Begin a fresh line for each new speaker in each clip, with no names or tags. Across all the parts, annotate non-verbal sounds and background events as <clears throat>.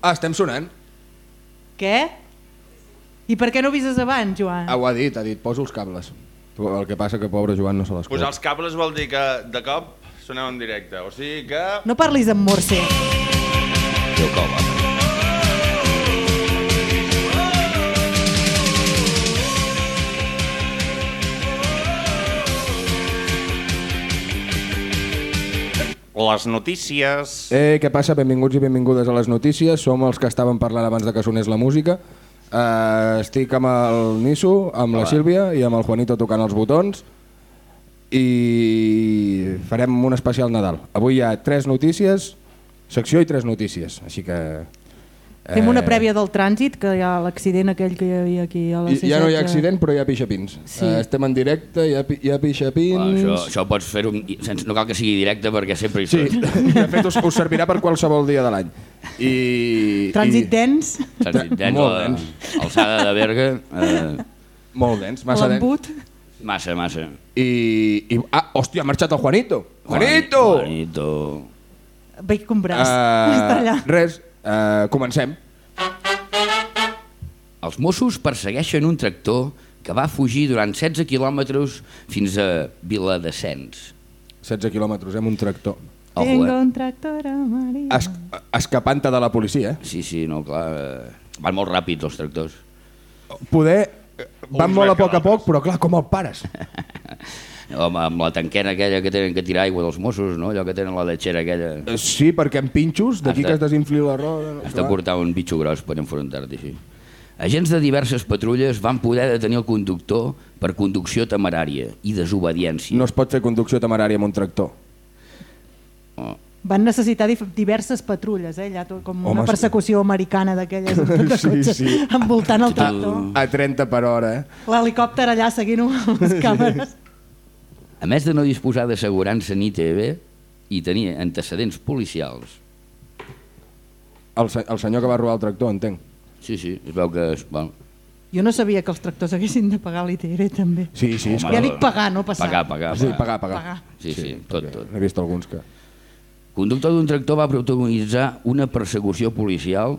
Ah, estem sonant.
Què? I per què no avises abans, Joan?
Ah, ho ha dit, ha dit, poso els cables. El que passa que pobre Joan no se l'escolta.
Posar els cables vol dir que de cop soneu en directe. O sigui que...
No parlis amb morse.
Déu que
Les notícies...
Eh, què passa? Benvinguts i benvingudes a les notícies. Som els que estàvem parlant abans de que sonés la música. Eh, estic amb el Niso, amb la Sílvia i amb el Juanito tocant els botons i farem un especial Nadal. Avui hi ha tres notícies, secció i tres notícies, així que...
Fem una prèvia del trànsit, que hi ha l'accident aquell que hi havia aquí a la
I,
C16.
ja no hi ha accident, però hi ha pixapins.
Sí.
Eh, estem en directe, hi ha, pi- hi ha pixapins...
Ah, això, això pots fer-ho, no cal que sigui directe perquè sempre hi
Sí,
són. <laughs>
de fet us, us servirà per qualsevol dia de l'any. I,
Trànsit
i,
dens,
Trànsit dens,
Molt
la-
dens.
alçada de Berga, eh,
Molt dens, massa dens.
l'embut.
massa, massa.
I, i... Ah, hòstia, ha marxat el Juanito! Juanito!
Juanito.
Vaig comprar.
Uh, <laughs>
Està allà.
res, uh, comencem.
Els Mossos persegueixen un tractor que va fugir durant 16 quilòmetres fins a Viladescens.
16 quilòmetres, eh, amb un tractor.
Ojo,
Tengo
eh?
un tractor amarillo.
Es, escapant-te de la policia, eh?
Sí, sí, no, clar. eh, Van molt ràpids els tractors.
Poder... eh, Van
Uns
molt a poc a poc, però clar, com el pares? <laughs>
Home, amb la tanquena aquella que tenen que tirar aigua dels Mossos, no? allò que tenen la letxera aquella.
Eh, Sí, perquè amb pinxos, d'aquí que es desinfli la roda... no?
Has de portar un bitxo gros per enfrontar-t'hi així. Agents de diverses patrulles van poder detenir el conductor per conducció temerària i desobediència.
No es pot fer conducció temerària amb un tractor.
Oh.
Van necessitar diverses patrulles, eh? allà com
Home,
una
sí.
persecució americana d'aquelles <laughs> amb de
Sí,
cotxes
sí.
envoltant el tractor.
A 30 per hora, eh?
L'helicòpter allà seguint-ho amb les <laughs> càmeres.
A més de no disposar d'assegurança ni TV i tenir antecedents policials,
El, se el senyor que va robar el tractor, entenc.
sí, sí, es veu que... És, bueno,
Jo no sabia que els tractors haguessin de pagar l'ITR també.
Sí, sí,
Home,
Ja dic pagar, no passar.
Pagar, pagar.
Sí, pagar, pagar.
Pagar.
Sí, sí, tot,
perquè
tot.
He vist alguns que...
Conductor d'un tractor va protagonitzar una persecució policial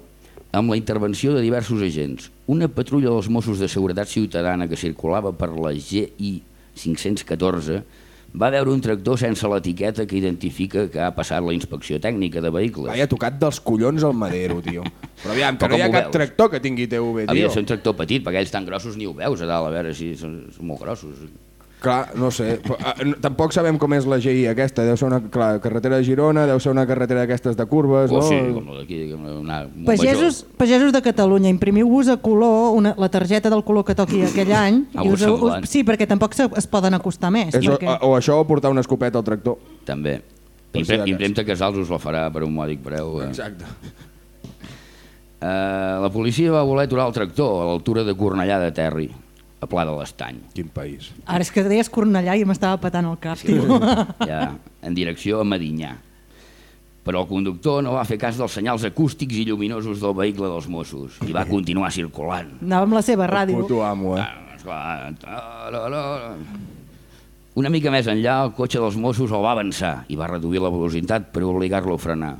amb la intervenció de diversos agents. Una patrulla dels Mossos de Seguretat Ciutadana que circulava per la GI 514 va veure un tractor sense l'etiqueta que identifica que ha passat la inspecció tècnica de vehicles.
Vaja, tocat dels collons al madero, tio. Però aviam, que
Però
no hi ha cap
veus?
tractor que tingui TV,
Havia
tio.
de ser un tractor petit, perquè aquells tan grossos ni ho veus a dalt, a veure si són, són molt grossos.
Clar, no sé. Però, no- tampoc sabem com és la GI aquesta. Deu ser una clar, carretera de Girona, deu ser una carretera d'aquestes de curves,
O
no?
sí, com la d'aquí, una, un
Pagesos, pagesos de Catalunya, imprimiu-vos a color una, la targeta del color que toqui aquell any.
Algo <laughs>
i us, us, sí, perquè tampoc se, es poden acostar més.
És, o,
perquè...
o això o portar una escopeta al tractor.
També.
Si de
Impre,
cas.
impremta Casals us la farà per un mòdic preu. Eh?
Exacte.
Eh, la policia va voler aturar el tractor a l'altura de Cornellà de Terri, a Pla de l'Estany,
Quin país.
Ara és que deies Cornellà i m'estava patant el cap. Sí.
ja, en direcció a Medinyà. Però el conductor no va fer cas dels senyals acústics i lluminosos del vehicle dels Mossos i va continuar circulant.
Anava amb la seva ràdio.
Puto amo, eh?
Ah. Una mica més enllà, el cotxe dels Mossos el va avançar i va reduir la velocitat per obligar-lo a frenar.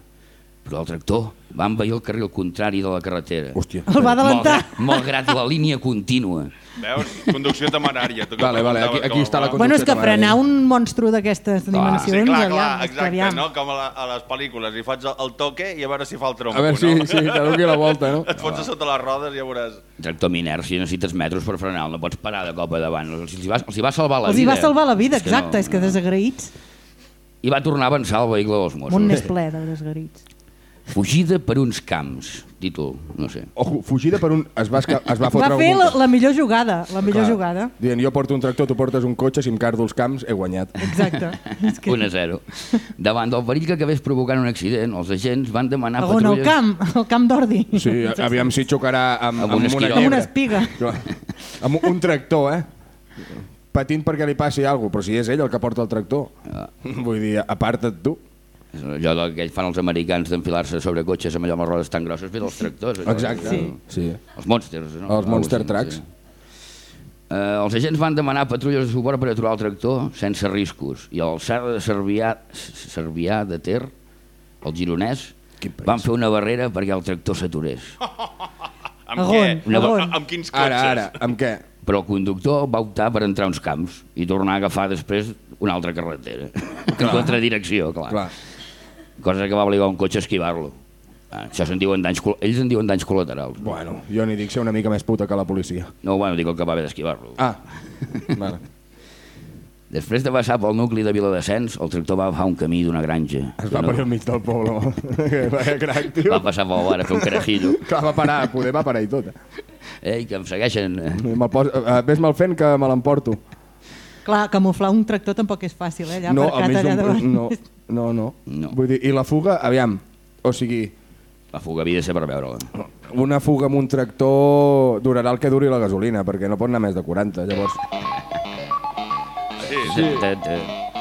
Però el tractor va envair el carril contrari de la carretera.
Hòstia.
El va adelantar.
Malgrat, malgrat la línia contínua.
Veus? Conducció temerària. Tu
Vale, vale, aquí- aquí està la conducció
Bueno, és que
temerària.
frenar un monstru d'aquestes dimensions...
Sí, clar, clar, exacte,
aviam.
no? Com a, la, a les pel·lícules, i faig el, toque i a veure si fa el tronco,
A veure si,
no?
si te doni la volta, no?
Et fots a sota les rodes i ja veuràs.
Tractor amb inèrcia, necessites metres per frenar, no pots parar de cop a davant. Els hi va, els hi va salvar la
Els
vida.
hi va salvar la vida,
És que
exacte,
no-
és que desagraïts.
I va tornar a avançar el vehicle dels
Món més
Mossos.
ple de desagraïts.
Fugida per uns camps, títol, no sé.
Ojo, fugida per un... Es va, esca... es va
Va
fotre
fer
algun...
la, la millor jugada, la millor
Clar.
jugada.
Dient, jo porto un tractor, tu portes un cotxe, si em cardo els camps, he guanyat.
Exacte. <laughs> És que...
1 a 0. Davant del perill que acabés provocant un accident, els agents van demanar
On, al
patrulles...
camp, al camp d'Ordi.
Sí, aviam si xocarà amb,
Amb un
amb, una.
Amb una espiga.
Clar. Amb un tractor, eh? Patint perquè li passi alguna cosa, però si és ell el que porta el tractor.
Ah.
Vull dir, aparta't tu.
És allò que fan els americans d'enfilar-se sobre cotxes amb allò amb les rodes tan grosses, ve dels tractors. allò.
Exacte.
Sí.
sí.
Els monsters, no?
Els Monster Trucks.
Eh, els agents van demanar patrulles de suport per aturar el tractor sense riscos i a l'alçada de Cervià, Cervià de Ter, el gironès. Van fer una barrera perquè el tractor s'aturés. <laughs>
Amb què?
Una-
Amb, amb quins cotxes?
Ara, ara, amb què?
Però el conductor va optar per entrar uns camps i tornar a agafar després una altra carretera. En <laughs> contradirecció, clar.
Clar.
Cosa que va obligar un cotxe a esquivar-lo. Ah, això se'n diuen danys, col- ells en diuen danys col·laterals.
Bueno, jo n'hi dic ser una mica més puta que la policia.
No, bueno, dic el que va haver d'esquivar-lo.
Ah, <laughs> vale.
Després de passar pel nucli de Viladescens, el tractor va agafar un camí d'una granja.
Es va
no-
per al mig del poble. <laughs> Vaya crac, tio.
Va passar pel bar a fer un carajillo. <laughs>
Clar, va parar, poder va parar i tot.
Ei, que em segueixen.
Pos... uh, ves mal fent que me l'emporto.
Clar, camuflar un tractor tampoc és fàcil, eh? Allà
No,
allà
d'un...
davant.
No, no, no,
No.
Vull dir, i la fuga, aviam, o sigui,
La fuga havia de ser per veure-la.
una fuga amb un tractor durarà el que duri la gasolina, perquè no pot anar més de 40, llavors...
Sí,
Sí. De, de,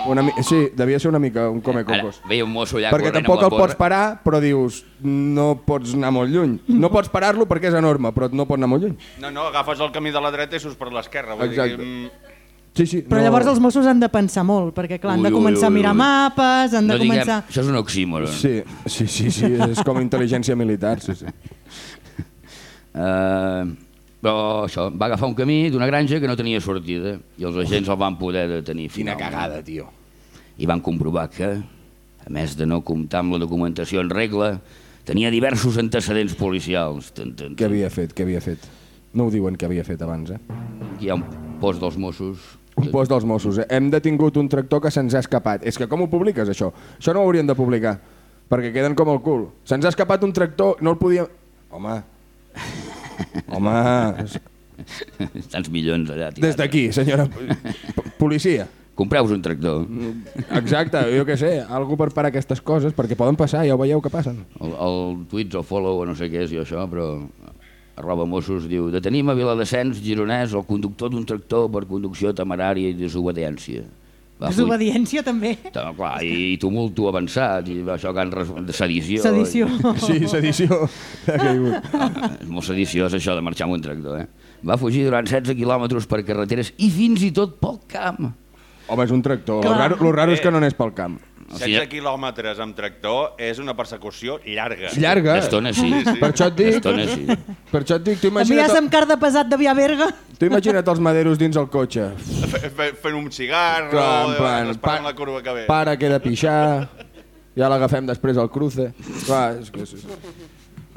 Una mi... Sí, devia ser una mica un come
Ara,
cocos.
veia un mosso allà
Perquè
corrent
tampoc el pots parar, però dius, no pots anar molt lluny. No pots parar-lo perquè és enorme, però no pot anar molt lluny.
No, no, agafes el camí de la dreta i surts per l'esquerra. vull dir,
Exacte.
mm,
Sí, sí.
Però llavors els Mossos han de pensar molt, perquè clar, han de
Ui, ui,
començar a
ui,
mirar
ui.
mapes, han de
no diguem,
començar...
això és un oxímoron.
Sí, sí, sí, sí, és com intel·ligència militar, sí, sí.
Uh, però això, va agafar un camí d'una granja que no tenia sortida i els agents el van poder detenir
Quina
finalment.
cagada, tio.
I van comprovar que, a més de no comptar amb la documentació en regla, tenia diversos antecedents policials. Tan, tan,
Què havia fet, què havia fet? No ho diuen què havia fet abans, eh?
Hi ha un post dels Mossos.
Un post dels Mossos. Eh? Hem detingut un tractor que se'ns ha escapat. És que com ho publiques, això? Això no ho haurien de publicar, perquè queden com el cul. Se'ns ha escapat un tractor, no el podíem... Home... Home... <laughs>
Tants milions allà. tirats.
Des d'aquí, senyora p- policia.
Compreu-vos un tractor.
Exacte, jo què sé, algú per parar aquestes coses, perquè poden passar, ja ho veieu que passen.
El, el Twits o Follow o no sé què és jo això, però arroba Mossos diu detenim a Viladescens, Gironès, el conductor d'un tractor per conducció temerària i desobediència. Va
Desobediència també.
Ta- Clar, i tumulto avançat, i això que han de sedició.
Sedició. <laughs>
Sí, sedició. Ha caigut.
I... És molt sediciós això de marxar amb un tractor, eh? Va fugir durant 16 quilòmetres per carreteres i fins i tot pel camp.
Home, és un tractor. Lo
Clar.
raro, lo raro és que no n'és pel camp.
O sigui,
16 quilòmetres amb tractor és una persecució llarga.
Llarga.
D'estona sí.
Per això et dic,
D'estona sí.
per això et dic, tu
A mi ja
imagina't,
se'm carda pesat de Via Berga.
tu imagina't els maderos dins el cotxe.
Fe- Fent un cigarro,
Clar, en plan,
esperant la curva que ve.
para que he de pixar, ja l'agafem després al cruce. Clar, és que...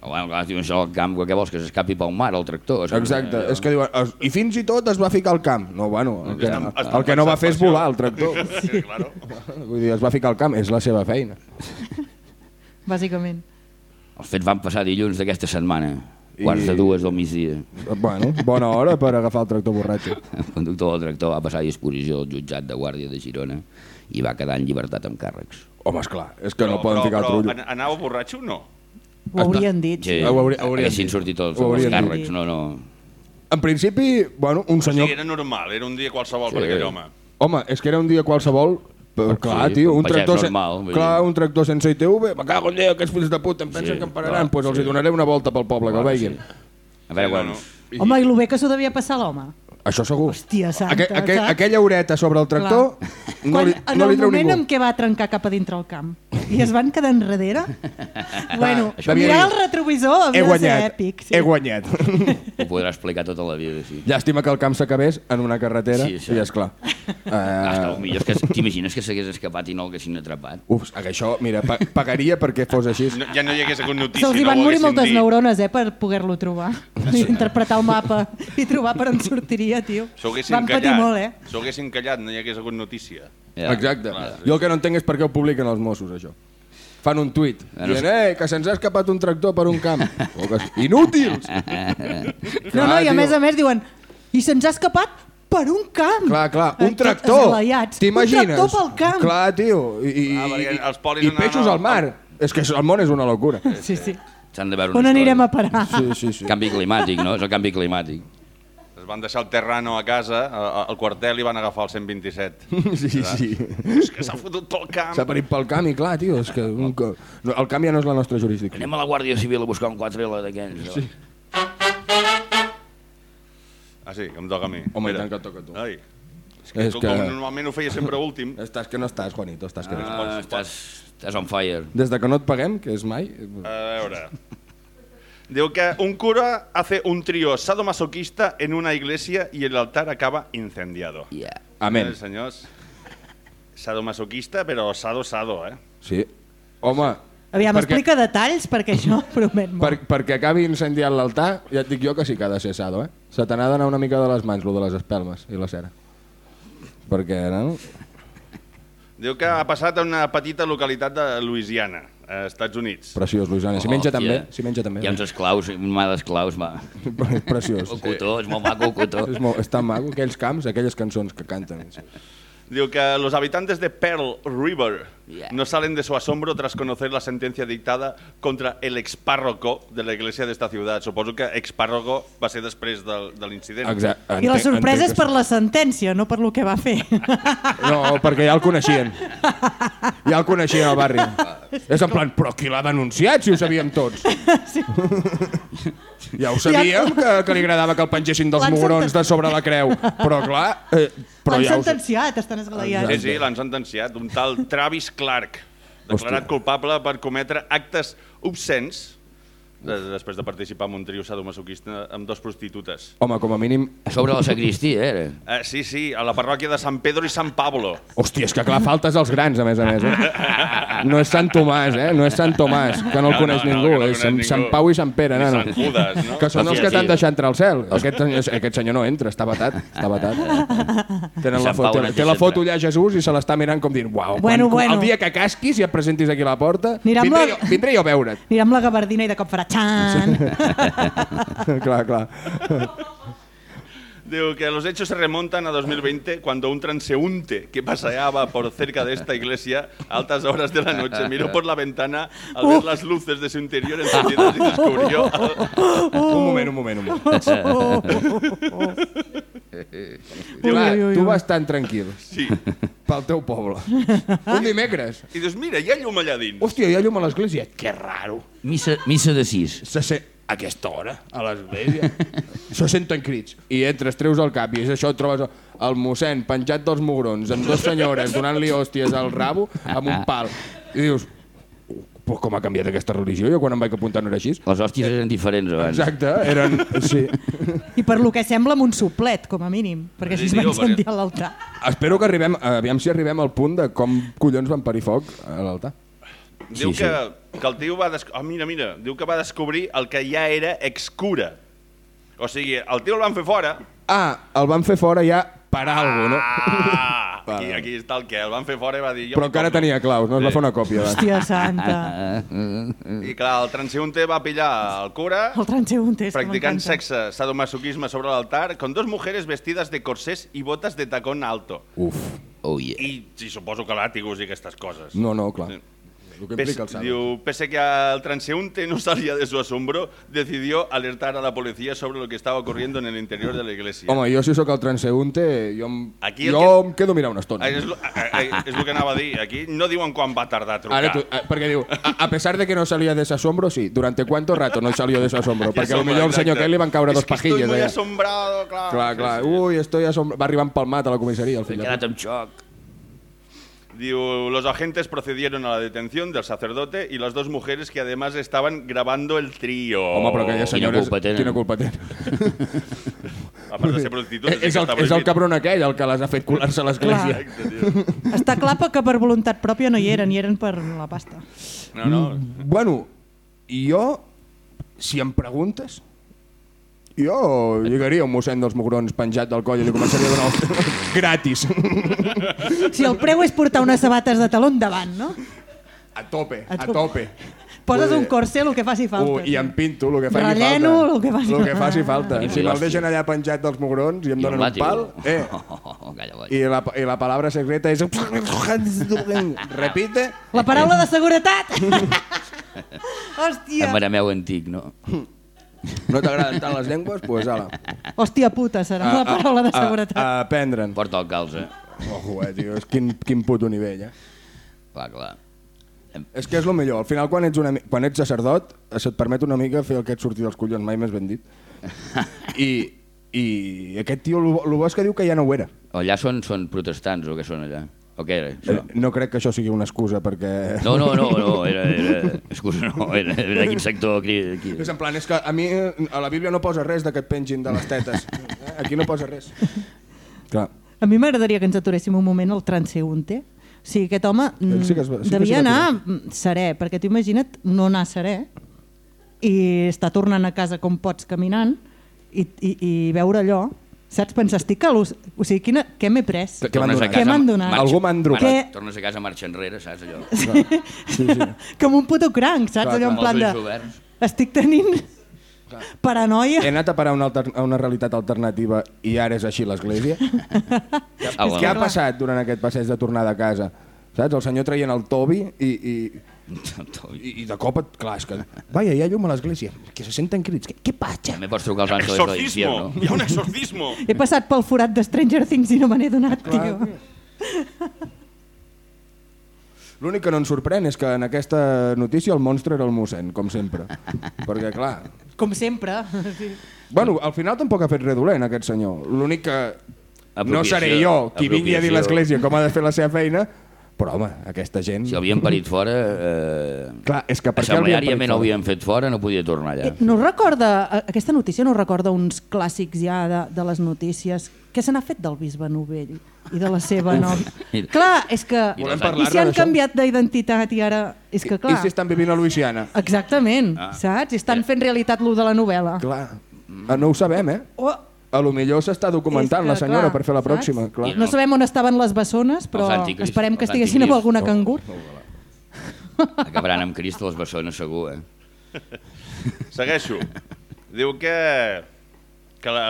és-
Bueno, clar, diuen això al camp, què vols, que s'escapi pel mar el tractor? Això,
Exacte,
eh,
és que diuen, "Es- i fins i tot es va ficar al camp. No, bueno, el que,
Estan- estan
el que no va fer és volar el tractor.
Sí, claro. <laughs>
Vull dir, es va ficar al camp, és la seva feina. <laughs>
Bàsicament.
Els fets van passar dilluns d'aquesta setmana,
I-
quarts de dues del migdia.
Bueno, bona hora per agafar el tractor borratxo. <laughs>
El conductor del tractor va passar a disposició del jutjat de Guàrdia de Girona i va quedar en llibertat amb càrrecs.
Home, esclar, és que no poden ficar el
però,
trullo.
an- anava borratxo o no?
Ho haurien dit.
Sí,
Ho hauria- ho haurien
haguessin
dit.
sortit els,
Ho
els
haurien
càrrecs,
dit.
no, no.
En principi, bueno, un
O
senyor...
sigui, era normal, era un dia qualsevol
Sí.
per aquell home.
Home, és que era un dia qualsevol, però clar,
Sí,
tio,
un
tractor, sen-
normal, vull
clar, un tractor sense ITV, me cago en Déu, aquests fills de puta, em pensen
Sí,
que em pararan,
clar,
doncs pues els
sí.
hi donaré una volta pel poble, que el
Clar,
veguin.
A veure,
Sí,
quan...
no, no.
Home, i el bé que s'ho devia passar l'home.
Això segur.
Hòstia santa,
Aqu aqu
saps?
aquella horeta sobre el tractor no
Quan,
li,
en
no li
el
treu
moment
ningú.
en què va trencar cap a dintre el camp i es van quedar enrere, <laughs> bueno, mirar
havia
el retrovisor
He
havia de ser
guanyat,
èpic. Sí.
he guanyat.
Ho podrà explicar tota la vida, sí.
Llàstima que el camp s'acabés en una carretera
Sí, això.
i és clar.
Hasta,
Uh,
millor és que t'imagines que s'hagués escapat i no l'haguessin atrapat.
Uf, això, mira, pa pagaria perquè fos així.
no. Ja no hi hagués hagut notícia.
Se'ls hi
no
van morir moltes
dit.
neurones eh, per poder-lo trobar. I <laughs> interpretar el mapa i trobar per on sortiria, tio.
S'ho haguessin
Van patir
callat.
molt, eh?
S'ho haguessin callat, no hi hagués hagut notícia.
Ja.
Exacte. Jo el que no entenc és per què ho publiquen els Mossos, això. Fan un tuit,
Bueno,
dient, eh, que se'ns ha escapat un tractor per un camp. <laughs> Que... Inútils! <laughs>
No, no, i a més a més diuen i se'ns ha escapat per un camp.
Clar, clar, un
Eh,
tractor.
esglaiats.
T'imagines?
Un tractor pel camp.
Clar, tio. I, i,
Ah, els
i
anaven
peixos
al-
al mar. És que el món és una locura.
Sí, sí.
S'han de veure
On anirem a parar?
Sí, sí, sí.
Canvi climàtic, no? És el canvi climàtic.
Es van deixar el Terrano a casa, al quartel i van agafar el 127. <laughs>
Sí, sí.
És que s'ha fotut pel camp.
S'ha parit pel camp i clar, tio, és que un, co- no, el camp ja no és la nostra jurisdicció.
Anem a la Guàrdia Civil a buscar un 4L d'aquells. Sí.
Ah, sí, que em toca a mi.
Home, i tant que et toca a tu.
Ai.
És
Com
que...
normalment ho feia sempre últim.
Estàs que no estàs, Juanito, estàs que no estàs.
Ah, estàs, estàs on fire.
Des de que no et paguem, que és mai...
A veure... Diu que un cura hace un trío sadomasoquista en una iglesia y el altar acaba incendiado.
Yeah.
Amén.
Eh, senyors, sadomasoquista, però sado-sado, eh?
Sí. Home...
Aviam,
perquè,
explica detalls, perquè això <laughs> promet molt.
Per, perquè acabi incendiant l'altar, ja et dic jo que sí que ha de ser sado, eh? Se te n'ha d'anar una mica de les mans, lo de les espelmes i la cera. Perquè, no?
Diu que ha passat a una petita localitat de Louisiana, a Estats Units.
Preciós, Luisana. Si menja també, si menja també.
Hi ha uns esclaus, un mà d'esclaus, va. <laughs>
Preciós.
El cotó, és molt maco el cotó.
És, molt, és tan maco, aquells camps, aquelles cançons que canten.
Diu que los habitantes de Pearl River. No salen de su asombro tras conocer la sentencia dictada contra el expárroco de la iglesia de esta ciudad. Suposo que expárroco va ser després del, de l'incident.
Exacte.
I la sorpresa és per la sentència, no per lo que va fer. <laughs>
No, perquè ja el coneixien. Ja el coneixien al barri. <laughs> És en plan, però qui l'ha denunciat si ho sabíem tots? <laughs>
Sí.
Ja ho sabíem, que, que li agradava que el pengessin dels mugrons de sobre la creu. Però clar, eh, però
L'han
ja
sentenciat, estan esglaiats.
Sí, sí, l'han sentenciat. Un tal Travis Clark, declarat
Hòstia.
culpable per cometre actes obscens després de participar en un trio sadomasoquista amb dos prostitutes.
Home, com a mínim...
A sobre la sagristia, era.
Eh, sí, sí, a la parròquia de Sant Pedro i Sant Pablo.
Hòstia, és que clar, faltes als grans, a més a més. Eh? No és Sant Tomàs, eh? No és Sant Tomàs, que no el
No,
coneix
no, no,
ningú.
que no
és Sant,
ningú.
Sant Pau i Sant Pere, nano.
Sant Judas, no?
Que són els que t'han deixat entrar al cel. Aquest, senyor- aquest senyor no entra, està batat. Està batat. Tenen la foto,
no
té la foto allà a Jesús i se l'està mirant com dient uau,
Bueno,
quan,
bueno.
el dia que casquis i et presentis aquí a la porta, vindré,
la-
jo, vindré jo a veure't.
Anirà amb la gabardina i de cop farà xan. <laughs>
clar, clar. <laughs>
Digo que los hechos se remontan a 2020 cuando un transeúnte que paseaba por cerca de esta iglesia a altas horas de la noche miró por la ventana al ver las luces de su interior encendidas y descubrió <laughs>
Un moment, un moment, un moment. Clar, <laughs>
Ui, ui, ui,
tu
ui.
vas tan tranquil
Sí.
pel teu poble. Un dimecres.
I dius, mira, hi ha llum allà dins.
Hòstia, hi ha llum a l'església. Que raro.
Missa, missa de sis.
Se sent a aquesta hora, a l'església. <laughs> Se senten crits. I entres, treus el cap i és això, et trobes el mossèn penjat dels mugrons amb dues senyores donant-li hòsties al rabo amb un pal. I dius, pues com ha canviat aquesta religió? Jo quan em vaig apuntar no era així.
Les hòsties eren diferents abans.
Exacte, eren... <laughs> Sí.
I per lo que sembla amb un suplet, com a mínim, perquè així es va
Sí, perquè-
incendiar l'altar.
Espero que arribem, aviam si arribem al punt de com collons van parir foc a l'altar.
Diu
Sí,
que, que el tio va... Des... Oh, mira, mira, diu que va descobrir el que ja era excura. O sigui, el tio el van fer fora.
Ah, el van fer fora ja per algo, no?
Ah, <laughs> aquí, aquí està el que. El van fer fora i va dir... Jo
Però encara tenia claus, no? Es va
Sí.
fer una còpia. abans.
Hòstia santa. <laughs>
I clar, el transeúnte va pillar el cura
El transeúnte és
practicant sexe sadomasoquisme sobre l'altar con dos mujeres vestidas de corsés y botas de tacón alto.
Uf.
Oh, yeah.
I sí, suposo que làtigos i aquestes coses.
No, no, clar.
Sí.
El que implica el
diu, pese que el transeúnte no salía de su asombro, decidió alertar a la policía sobre lo que estaba ocurriendo en el interior de la iglesia.
Home, jo si sóc el transeúnte, jo, em,
Aquí el
jo
que-
em quedo a mirar una estona.
Ah, és, lo, ah, ah, és el que anava a dir. Aquí no diuen quan va tardar a trucar.
Ara tu, eh, perquè diu, a, a pesar de que no salía de ese asombro, sí, durante cuánto rato no salió de ese asombro, <laughs> perquè potser el senyor li van caure dos
que
pajilles.
Estoy muy
allà.
asombrado, clar.
Clar, clar. Ui, estoy asombrado. Va arribar empalmat a la comissaria, el
He
de
quedat en xoc.
Diu, los agentes procedieron a la detención del sacerdote y las dos mujeres que además estaban grabando el trío.
Home, però aquelles
Quina
senyores...
culpa tenen?
Quina culpa tenen?
A part de ser prostitutes,
és, el, és el cabron aquell el que les ha fet colar-se a l'església.
Està clar que per voluntat pròpia no hi eren, hi eren per la pasta.
No, no.
Bueno, i jo, si em preguntes, jo lligaria un mossèn dels mugrons penjat del coll i li començaria a donar el... <laughs> gratis. <laughs>
Si el preu és portar unes sabates de taló endavant, no?
A tope,
A
a
tope.
tope.
Poses
Vull
un corsé, el que faci falta.
Uh, I em pinto, el que faci
Relleno,
falta.
el que faci
el que faci falta.
I
Si me'l deixen allà penjat dels mugrons i em
I
donen
un
un pal, eh, <laughs>
Oh, calla, calla.
i la, i la palabra secreta és... Repite.
La paraula de seguretat! Hòstia!
Amarameu antic, no?
No t'agraden tant les llengües? Doncs pues, ala.
Hòstia puta, serà
Ah,
la paraula de seguretat.
A, a aprendre'n.
Porta el calze.
Ojo, eh, tio, és quin, quin puto nivell, eh?
Clar, clar.
És que és el millor. Al final, quan ets, una, quan ets sacerdot, se't permet una mica fer el que et surti dels collons, mai més ben dit. <laughs> I, i aquest tio, el bo és que diu que ja no ho era.
Allà són, són protestants o què són allà? O què era? Això?
Eh, No crec que això sigui una excusa perquè...
No, no, no, no era, era, excusa, no, era, era quin sector aquí, aquí.
És en plan, és que a mi eh, a la Bíblia no posa res de que et pengin de les tetes. Eh, Aquí no posa res. Clar.
A mi m'agradaria que ens aturéssim un moment al transeúnte. O sigui, aquest home mm,
Sí que es va- sí que
devia
s'hi va
anar mm, serè, perquè tu imagina't no anar serè i estar tornant a casa com pots caminant i, i, i veure allò, saps? Pensar, estic a l'ús... O sigui, quina, què m'he pres?
Què m'han donat?
Què m'han donat?
marxa-
Algú m'han
marxa-
Què?
Tornes a casa, marxa enrere, saps allò?
Sí, sí. <laughs>
Com un puto cranc, saps?
Clar,
allò en plan de...
oberts.
Estic tenint paranoia.
He anat a parar a una, alter, a una realitat alternativa i ara és així l'església. <laughs>
Ah,
Què ha passat durant aquest passeig de tornada a casa? Saps? El senyor traient el Tobi i, i, i, i de cop, et, clar, és que... Vaja, hi ha llum a l'església, que se senten crits. Què, què passa?
També pots trucar als àngels de
Exorcismo!
l'infierno.
Hi ha un exorcismo!
He passat pel forat de Stranger Things i no me n'he donat, tio.
L'únic que no ens sorprèn és que en aquesta notícia el monstre era el mossèn, com sempre. Perquè, clar...
Com sempre. Sí.
Bueno, al final tampoc ha fet res dolent, aquest senyor. L'únic que... No seré jo qui vingui a dir l'església com ha de fer la seva feina, però, home, aquesta gent...
Si l'havien parit fora... Eh,
Clar, és que per què l'havien parit fora?
fet fora, no podia tornar allà.
Eh, No recorda, eh, aquesta notícia no recorda uns clàssics ja de, de les notícies? Què se n'ha fet del bisbe Novell i de la seva nòvia?
I-
clar, és que...
Volem
I si han canviat d'identitat i ara... És que
I
clar...
si estan vivint a Louisiana?
Exactament,
Ah.
saps? I estan fent realitat lo de la novel·la.
Clar, Ah, no ho sabem, eh?
Oh,
A lo millor s'està documentant
que,
la senyora
clar,
per fer la pròxima, clar.
No sabem on estaven les bessones, però esperem que estiguessin amb alguna cangur.
Acabaran amb Crist les bessones, segur, eh? <laughs>
Segueixo. Diu que... que la,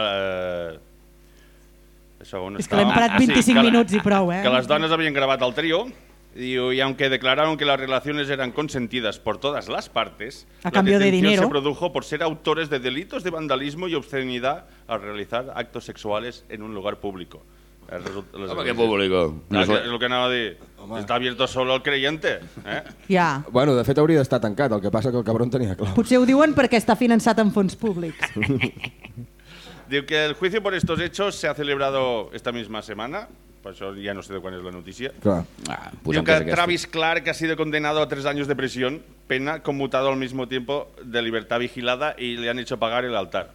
això on
És que l'hem parat 25
que la-
minuts i prou, eh?
Que las dones habían grabat el trío Digo, y aunque declararon que las relaciones eran consentidas por todas las partes,
A
la
cambio de dinero.
se produjo por ser autores de delitos de vandalismo y obscenidad al realizar actos sexuales en un lugar público. Es result- les
Home, què público?
Clar, que és el que anava a dir. Està abierto solo el creyente. Eh?
Ja.
Bueno, de fet hauria d'estar tancat, el que passa que el cabron tenia clau.
Potser ho diuen perquè està finançat amb fons públics. <laughs>
Diu que el juicio por estos hechos se ha celebrado esta misma semana. Por eso ya no sé de cuál es la noticia.
Clar.
Ah,
Diu que
és aquesta.
Travis Clark ha sido condenado a tres años de prisión, pena conmutado al mismo tiempo de libertad vigilada y le han hecho pagar el altar.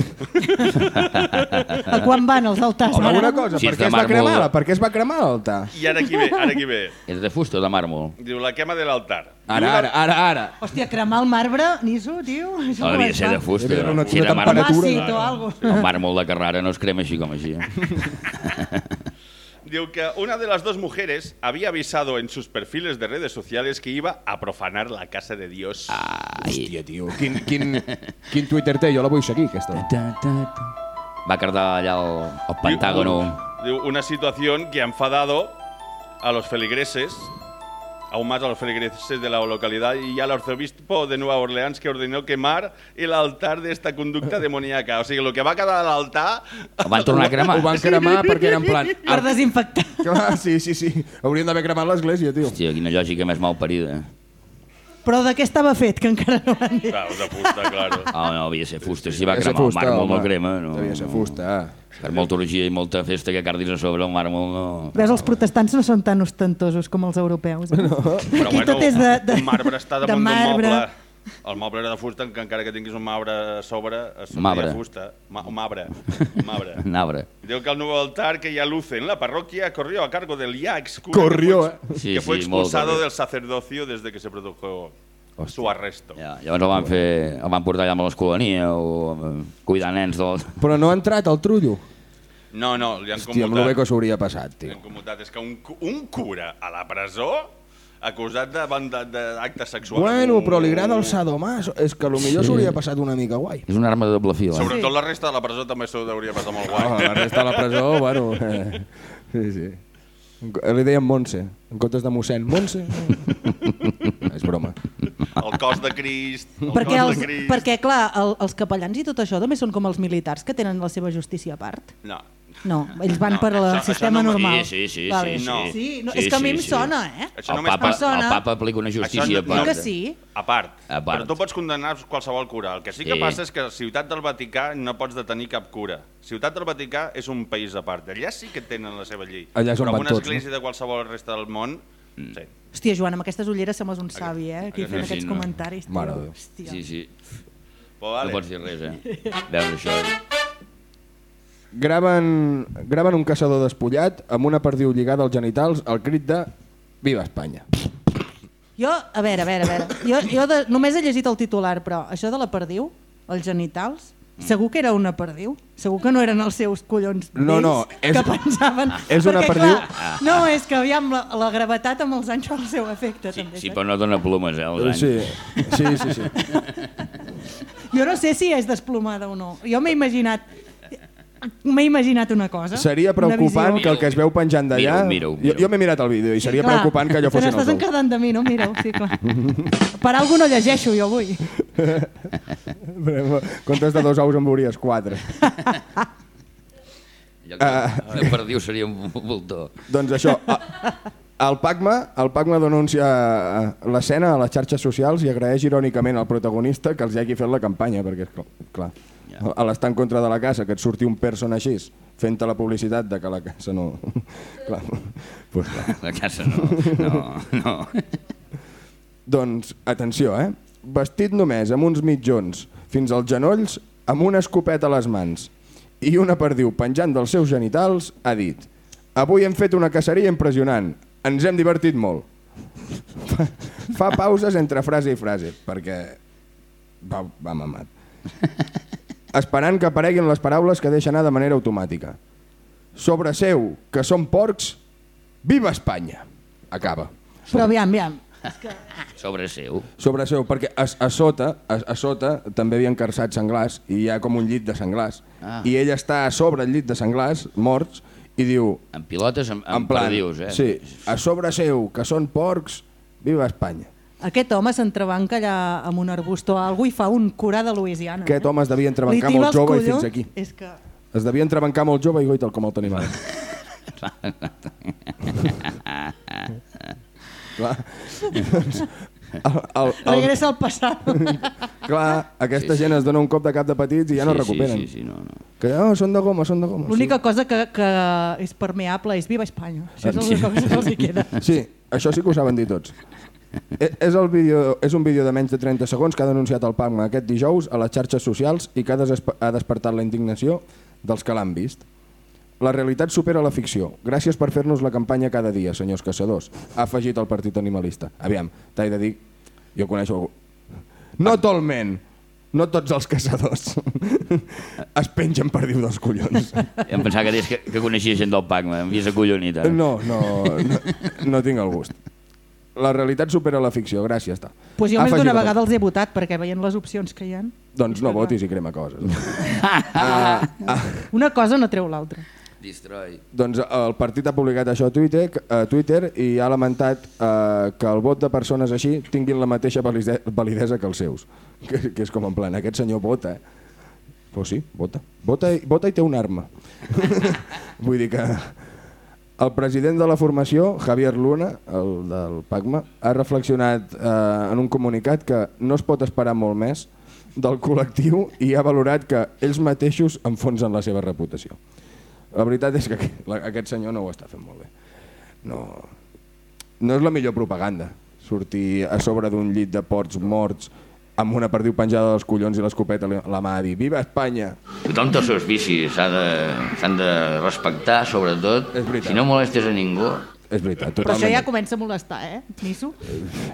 <laughs>
A quan van els altars?
Home, una cosa,
Si
per
és
què
de
es va cremar? Per què es va cremar l'altar?
I ara aquí ve, ara aquí ve.
És de fusta o de màrmol?
Diu la quema de l'altar.
Ara, ara, ara, ara.
Hòstia, cremar el marbre, Niso, tio. Això
devia
es
ser de fusta.
Haver una-
Si
una
era màrmol,
temperatura.
Màcid o algo.
el màrmol de Carrara no es crema així com així. <laughs>
Diu que una de las dos mujeres había avisado en sus perfiles de redes sociales que iba a profanar la casa de Dios.
Ai.
Hòstia, tio, quin, quin, quin Twitter té? Jo la vull seguir, aquesta.
Va quedar allà el, el pentàgono.
Diu, una situación que ha enfadado a los feligreses, aún más a los feligreses de la localidad y al arzobispo de Nueva Orleans que ordenó quemar el altar de esta conducta demoníaca. O sigui, el que va quedar a l'altar...
El van tornar a cremar.
Ho van cremar perquè era en plan...
Per desinfectar.
Sí, sí, sí. Haurien d'haver cremat l'església, tio.
Hòstia, quina lògica més mal parida.
Però de què estava fet, que encara no han dit?
Clar, de fusta, claro. <laughs>
Ah, no, havia de ser fusta. Si va cremar el
fusta,
màrmol, no
home.
crema. No,
Devia ser fusta.
Per molta orgia i molta festa que cardis a sobre el màrmol, no...
Veus, els protestants no són tan ostentosos com els europeus. Eh? No. Aquí tot és de, de,
un marbre està
de
damunt d'un
marbre.
moble. El moble era de fusta, que encara que tinguis un marbre a sobre, es de fusta. Ma un marbre. Un marbre. <laughs>
Nabre.
Diu que el nuevo altar que ya luce en la parroquia corrió a cargo del cura
Corrió,
que fue,
eh?
Sí,
que fue
sí,
expulsado del sacerdocio desde que se produjo su arresto.
Ja, llavors el van, fer, el van portar allà amb l'escolania o eh, cuidar nens del...
Però no ha entrat el trullo.
No, no, li han
Hòstia, amb el bé que
commutat.
s'hauria passat,
Li
tio.
han commutat. És que un, un cura a la presó acusat de banda- d'actes sexuals.
Bueno, però li agrada el sadomaso. És que potser s'hauria passat una mica guai.
És una arma de doble fil, eh?
Sobretot la resta de la presó també s'ho hauria passat molt guai.
Oh, la resta de la presó, <laughs> bueno... Eh, sí, sí. Li deien Montse, en comptes de mossèn. Montse? <laughs> és broma.
El cos de Crist, el
Perquè,
cos
els,
de Crist...
perquè clar, el, els capellans i tot això també són com els militars que tenen la seva justícia a part.
No,
No, ells van per el
això-
sistema
això no-
normal.
Sí, sí, sí,
Vale.
sí,
No.
Sí, no,
Sí,
és que a mi
sí,
em
sí.
sona, eh?
Això
El papa,
persona.
el papa aplica una justícia a
no-
part.
Que sí.
A part.
A part.
Però tu pots condenar qualsevol cura. El que sí que
Sí.
passa és que a Ciutat del Vaticà no pots detenir cap cura. Ciutat del Vaticà és un país a part. Allà sí que tenen la seva llei.
Allà és on
Però
van
una
tots,
església de qualsevol resta del món...
Mm.
Sí.
Hòstia, Joan, amb aquestes ulleres sembles un savi, eh? Aquí fent
sí,
aquests
no?
comentaris. tio.
Mare de Déu.
Hòstia.
Sí, sí.
Però, vale.
No pots dir res, eh? Veus això?
Graven, graven un caçador despullat amb una perdiu lligada als genitals al crit de Viva Espanya.
Jo, a veure, a veure, a veure. Jo, jo de, només he llegit el titular, però això de la perdiu, els genitals, segur que era una perdiu? Segur que no eren els seus collons
No, no, és-
que pensaven...
és una
Perquè,
perdiu-
Clar, no, és que aviam, la, la gravetat amb els anys fa el seu efecte,
Sí,
també.
sí, però no dona plomes, eh, els anys.
Sí, sí, sí. sí.
Jo no sé si és desplomada o no. Jo m'he imaginat... M'he imaginat una cosa.
Seria preocupant que el que es veu penjant d'allà... Jo, jo m'he mirat el vídeo i seria
Clar,
preocupant que allò fossin
n'estàs
els ous.
encardant de mi, no? Mira-ho, sí, clar. Per algú no llegeixo jo avui. <laughs>
Comptes de dos ous en veuries quatre.
Crec que una perdiu seria un voltor.
Doncs això, a- el Pacma, el Pacma denuncia l'escena a les xarxes socials i agraeix irònicament al protagonista que els hagi fet la campanya, perquè, és cl- clar, a l'estar en contra de la casa, que et surti un person així, fent-te la publicitat de que la casa no... <laughs> clar, pues, clar. <laughs>
La casa no, no, no.
Doncs, atenció, eh? Vestit només amb uns mitjons fins als genolls, amb una escopeta a les mans i una perdiu penjant dels seus genitals, ha dit Avui hem fet una caceria impressionant. Ens hem divertit molt. Fa, fa pauses entre frase i frase, perquè va, va mamat. <laughs> Esperant que apareguin les paraules que deixa anar de manera automàtica. Sobre seu, que són porcs, viva Espanya! Acaba.
Però aviam, aviam.
Sobre seu.
sobre seu, perquè a, a sota a, a sota també havien carçat senglars i hi ha com un llit de senglars
Ah.
i ell està a sobre el llit de senglars morts i diu
En pilotes, amb,
en
amb
plan,
perdius, eh?
sí, a sobre seu que són porcs, viva Espanya
Aquest home s'entrebanca allà amb un arbust o alguna i fa un curà de Louisiana.
aquest
eh?
home es devia entrebancar molt jove i
collons,
fins aquí
És que...
es devia entrebancar molt jove i goita'l com el tenim ara <laughs> clar doncs, el, el, el,
Regressa al passat.
clar, aquesta gent es dona un cop de cap de petits i ja no
sí,
recuperen
Sí, sí, sí, no, no.
que oh, són de goma, són de goma
L'única cosa que, que és permeable és Viva Espanya. Això és l'única cosa que els hi queda.
Sí, això sí que ho saben dir tots. <laughs> E- És, el vídeo, és un vídeo de menys de 30 segons que ha denunciat el PACMA aquest dijous a les xarxes socials i que ha, ha despertat la indignació dels que l'han vist. La realitat supera la ficció. Gràcies per fer-nos la campanya cada dia, senyors caçadors, ha afegit el partit animalista. Aviam, t'he de dir, jo coneixo algú... No tolment, no tots els caçadors <laughs> es pengen per diu dels collons. <laughs>
Em pensava que deies que, que coneixia gent del PACMA, em vies acollonit. ara.
No, no, no, no tinc el gust. La realitat supera la ficció, gràcies. Està.
Pues jo
Ha
més
afegit
d'una vegada els he votat perquè veient les opcions que hi ha.
Doncs no votis i crema coses. uh, <laughs> uh,
Una cosa no treu l'altra.
Destroy.
doncs el partit ha publicat això a Twitter, a Twitter i ha lamentat uh, que el vot de persones així tinguin la mateixa valide- validesa que els seus. <laughs> Que, que és com en plan, aquest senyor vota, eh? Pues sí, vota. Vota, i- vota i té una arma. <laughs> Vull dir que el president de la formació, Javier Luna, el del PACMA, ha reflexionat eh, en un comunicat que no es pot esperar molt més del col·lectiu i ha valorat que ells mateixos enfonsen la seva reputació. La veritat és que aquest senyor no ho està fent molt bé. No, no és la millor propaganda, sortir a sobre d'un llit de porcs morts amb una perdiu penjada dels collons i l'escopeta a la mà a dir «Viva Espanya!»
Tothom té els seus vicis, s'ha de- s'han de, respectar, sobretot. Si no molestes a ningú...
És veritat,
Però això
totalment.
ja comença a molestar, eh, Nisso?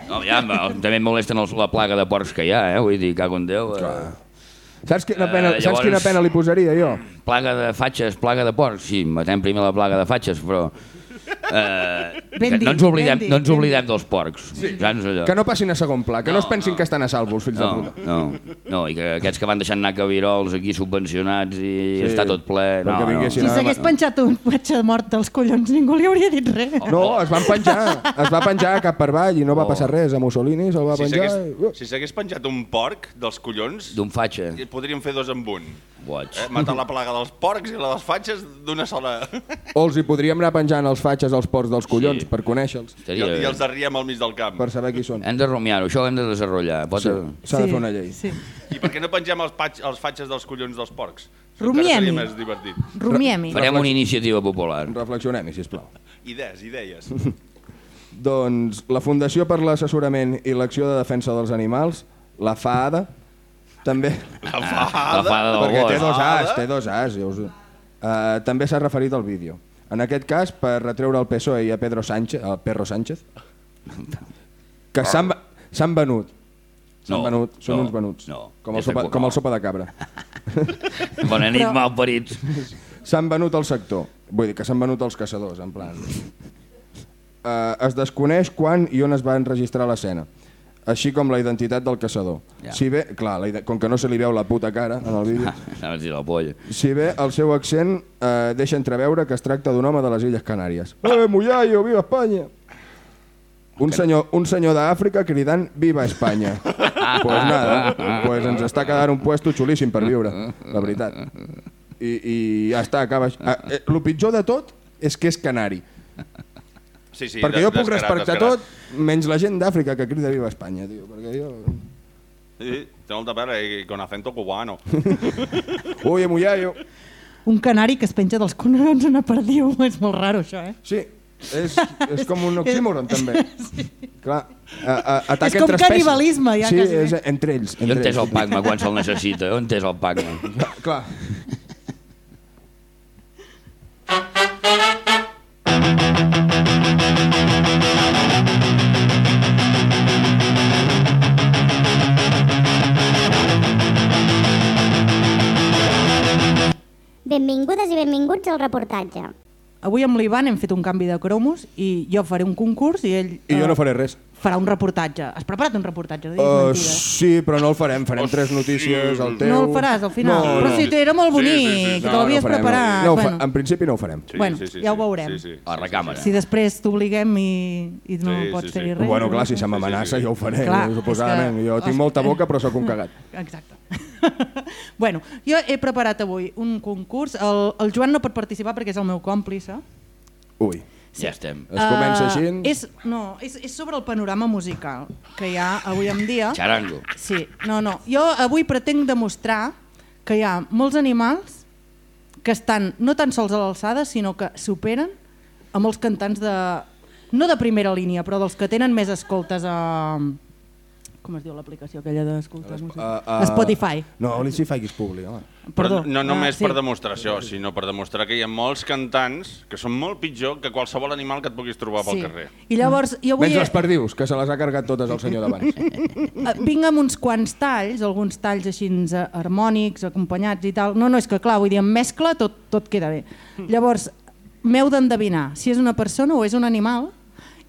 No, ja, també molesten els, la plaga de porcs que hi ha, eh? Vull dir, cago en Déu. Eh?
Clar. Saps quina, pena,
Eh,
saps quina
llavors-
pena li posaria jo?
Plaga de fatxes, plaga de porcs, sí, matem primer la plaga de fatxes, però... Eh,
Ben
que
dit,
no ens oblidem,
ben dit,
no ens oblidem dels porcs. Sí. Saps allò?
Que no passin a segon pla, que no,
No,
es pensin
no.
que estan a salvo els fills de
No,
puta.
no, no, i que aquests que van deixant anar cabirols aquí subvencionats i
Sí,
està tot ple... No, no.
Si s'hagués penjat un patxa mort dels collons, ningú li hauria dit res.
No, es van penjar, es va penjar cap per avall i no va
Oh.
passar res. A Mussolini se'l va
Si
penjar...
s'hagués
uh,
si s'hagués penjat un porc dels collons,
D'un fatxa.
podríem fer dos amb un.
Boig.
Eh? Matar la plaga dels porcs i la dels fatxes d'una sola...
O els hi podríem anar penjant els fatxes als ports dels collons
Sí.
per conèixer-los,
I, I els arriem al mig del camp.
per saber qui són.
Hem de rumiar-ho, això ho hem de desenvolupar. Pot...
Sí, S'ha de fer una llei.
Sí.
I per què no pengem els, patx, els fatxes dels collons dels porcs?
Rumiem-hi.
més divertit.
Rumiem-hi.
Farem una iniciativa popular.
Reflexionem-hi, sisplau.
Idees, idees. <laughs>
Doncs la Fundació per l'Assessorament i l'Acció de Defensa dels Animals, la FAADA, també...
La
La
fada.
fada del
perquè té dos As, té dos As. Ja us... uh, també s'ha referit al vídeo. En aquest cas, per retreure el PSOE i a Pedro Sánchez, el Perro Sánchez, que s'han va- s'han venut. S'han
No,
venut, són
no,
uns venuts.
no.
Com el, sopa,
co-
com el sopa de cabra. <laughs>
Bona nit,
Però-
malparits.
S'han venut al sector. Vull dir que s'han venut als caçadors, en plan... Uh, es desconeix quan i on es va enregistrar l'escena, així com la identitat del caçador.
Ja.
Si bé, clar, la, com que no se li veu la puta cara en el vídeo, <laughs>
la polla.
si bé el seu accent eh, deixa entreveure que es tracta d'un home de les Illes Canàries. Eh, Mullayo, viva Espanya! Un senyor, un senyor d'Àfrica cridant Viva Espanya. <laughs> pues nada, pues ens està quedant un puesto xulíssim per viure, la veritat. I, i ja està, acaba... Ah, eh, el pitjor de tot és que és canari.
Sí, sí,
perquè jo puc respectar tot, menys la gent d'Àfrica que crida Viva Espanya, tio. Perquè jo...
Sí, té molta pena, i con acento cubano. <laughs>
Oye, Mullayo.
Un canari que es penja dels en una perdiu. <laughs> És molt raro, això, eh?
Sí, és, és com un <laughs> oxímoron, també. Clar, a, a, atac
És com
entre
canibalisme, ja,
sí,
quasi bé.
és entre ells.
Jo
Entre
he entès el
ells.
Pacma quan se'l necessita. Jo entès el Pacma.
Clar.
Benvingudes i benvinguts al reportatge.
Avui amb l'Ivan hem fet un canvi de cromos i jo faré un concurs i ell
I jo
eh,
no faré res.
Farà un reportatge. Has preparat un reportatge? No
Uh,
mentides.
sí, però no el farem. Farem tres notícies al teu...
No el faràs al final?
No,
Però
no.
si era molt
Sí,
bonic,
sí, sí, sí.
que te l'havies
farem,
preparat.
No,
bueno,
En principi no ho farem.
Sí,
Bueno,
sí, sí,
ja ho
sí.
veurem.
Sí, sí,
A la recàmera.
si després t'obliguem i, i no
Sí,
pots
sí,
fer-hi
sí.
res.
Bueno, clar, si
no?
se m'amenaça
Sí, sí, sí.
jo ho faré,
Clar,
suposadament.
que-
Jo tinc molta boca però sóc un cagat. <laughs>
Exacte. <laughs> bueno, jo he preparat avui un concurs. El, el Joan no pot participar perquè és el meu còmplice.
Ui,
Ja estem.
es comença
Ah,
així...
és, no, és, és sobre el panorama musical que hi ha avui en dia.
Charango.
Sí, no, no. Jo avui pretenc demostrar que hi ha molts animals que estan no tan sols a l'alçada, sinó que superen a molts cantants de... no de primera línia, però dels que tenen més escoltes a... Com es diu l'aplicació aquella d'escoltar música?
Uh, uh,
Spotify.
No, li si facis públic, home.
Perdó.
Però no només
Ah, sí.
per demostrar això, sinó per demostrar que hi ha molts cantants que són molt pitjor que qualsevol animal que et puguis trobar pel
Sí.
carrer.
I llavors jo vull...
Menys les perdius, que se les ha carregat totes el senyor d'abans. <laughs>
Eh, vinc amb uns quants talls, alguns talls així eh, harmònics, acompanyats i tal. No, no, és que clar, vull dir, en mescla tot, tot queda bé. Llavors, m'heu d'endevinar si és una persona o és un animal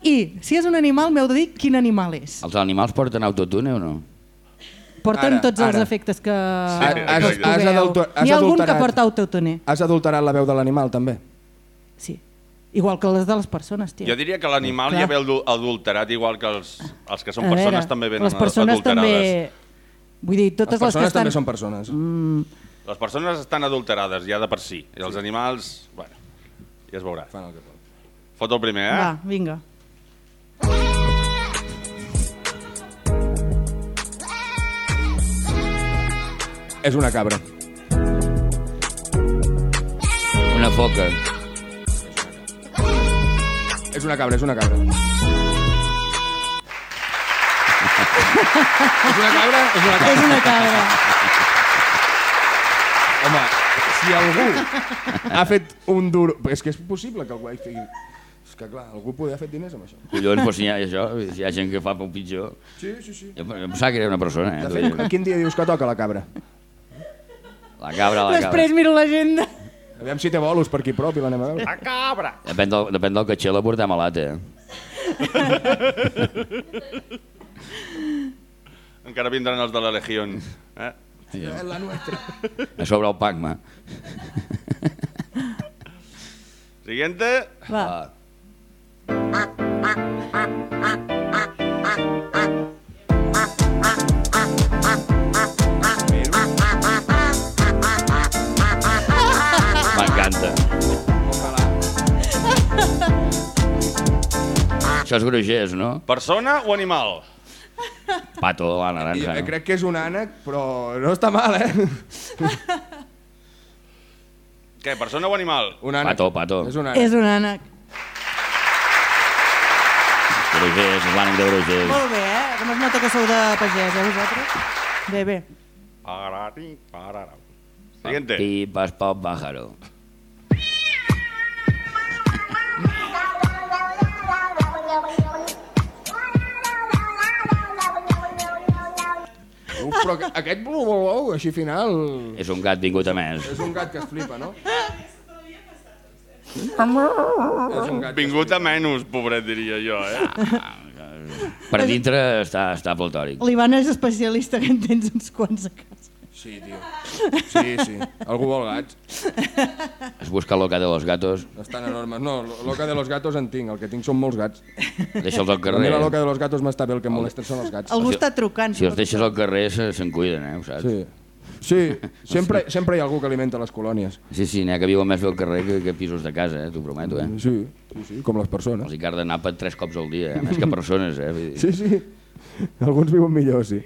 i si és un animal m'heu de dir quin animal és.
Els animals porten autotune o no?
Porten
Ara,
tots els
ara.
efectes que,
has-
que
has adulter- has
N'hi ha algun que porta autotoner,
Has adulterat la veu de l'animal, també?
sí. Igual que les de les persones, tio.
Jo diria que l'animal ja ve adul- adulterat igual que els, els que són
A
persones
veure,
també venen
les persones
adulterades.
també... Vull dir, totes
Les persones
les que
també
estan...
són persones.
Mm,
Les persones estan adulterades ja de per si. I els animals, bueno, ja es veurà.
Fan el que poden.
Fot el primer, eh?
va, vinga.
És una cabra.
Una foca.
És una cabra, és una cabra. <laughs> és una cabra? És una cabra.
És una cabra.
Home, si algú ha fet un duro... És que és possible que algú hagi fet... És que clar, algú podria haver fet diners amb això.
Collons, però si hi ha això, si hi ha gent que fa pel pitjor.
Sí, sí, sí.
Jo, jo pensava que era una persona, eh?
De fet, quin dia dius que toca la cabra?
La cabra, la cabra.
Després miro l'agenda.
Aviam si té bolos per aquí prop i l'anem a veure.
La cabra!
Depèn del, depèn del caché, la portem a l'ata. <laughs> Eh?
Encara vindran els de la Legió. Eh?
Sí,
És la nuestra. <laughs>
a sobre el Pacma.
Siguiente.
Va.
Ah, Això és gruixers, no?
Persona o animal? <laughs>
Pato, la
Jo
naranja.
eh,
No?
crec que és un ànec, però no està mal, eh? <laughs>
Què, persona o animal?
Un ànec.
Pato, pato.
És un ànec.
És un ànec.
Gruixers, és l'ànec de gruixers.
Molt bé, eh? Com es nota que sou de pagès, eh, vosaltres? Bé, bé.
Parari, parara. Siguiente.
Pipas, pop, pájaro.
Uf, però que- aquest blu, blu, blu, així final...
És un gat vingut a més.
És un gat que es flipa, no? És un gat.
Vingut a menys, pobret, diria jo, eh?
Per dintre està, està foltòric.
L'Ivan és especialista que en tens uns quants a casa.
Sí, tio. Sí, sí. Algú vol gats.
Es busca loca de los gatos,
Estan enormes. No, lo- loca de los gatos en tinc. El que tinc són molts gats.
deixa'ls al
A mi
carrer.
la loca de los gatos m'està bé, el que em molesten són els gats.
Algú està trucant.
Si els deixes al carrer se- se'n cuiden, eh, ho saps?
Sí. Sí, <laughs> sempre, sempre hi ha algú que alimenta les colònies.
Sí, sí, n'hi ha que viuen més bé al carrer que, que pisos de casa, eh, t'ho prometo, eh?
Sí, sí, sí, com les persones.
Els hi carden àpat tres cops al dia, eh? més que persones, eh? Vull dir,
Sí, sí. Alguns viuen millor, sí.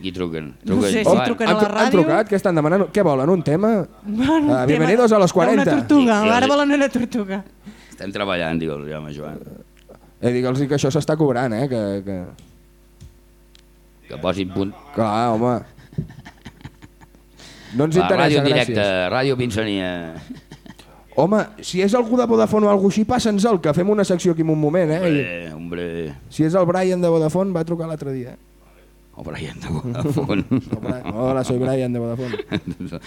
I truquen.
No
truquen.
sé si truquen a
Han,
la
tru- han
ràdio.
trucat? Què estan demanant? Què volen? Un tema?
Bueno,
Ah, bienvenidos a los 40.
Una tortuga,
Sí, sí,
ara volen una tortuga.
Estem treballant, digue'ls, home, Joan.
Eh, Digue'ls que això s'està cobrant, eh? Que, que...
Que posin punt.
Clar, home. No ens
Va,
interessa,
ràdio directe,
gràcies.
ràdio Pinsania.
Home, si és algú de Vodafone o alguna així, passa'ns-el, que fem una secció aquí en un moment, eh?
Hombre, hombre.
si és el Brian de Vodafone, va trucar l'altre dia. eh?
O Brian de Vodafone. <laughs>
Hola, soy Brian de Vodafone. <laughs>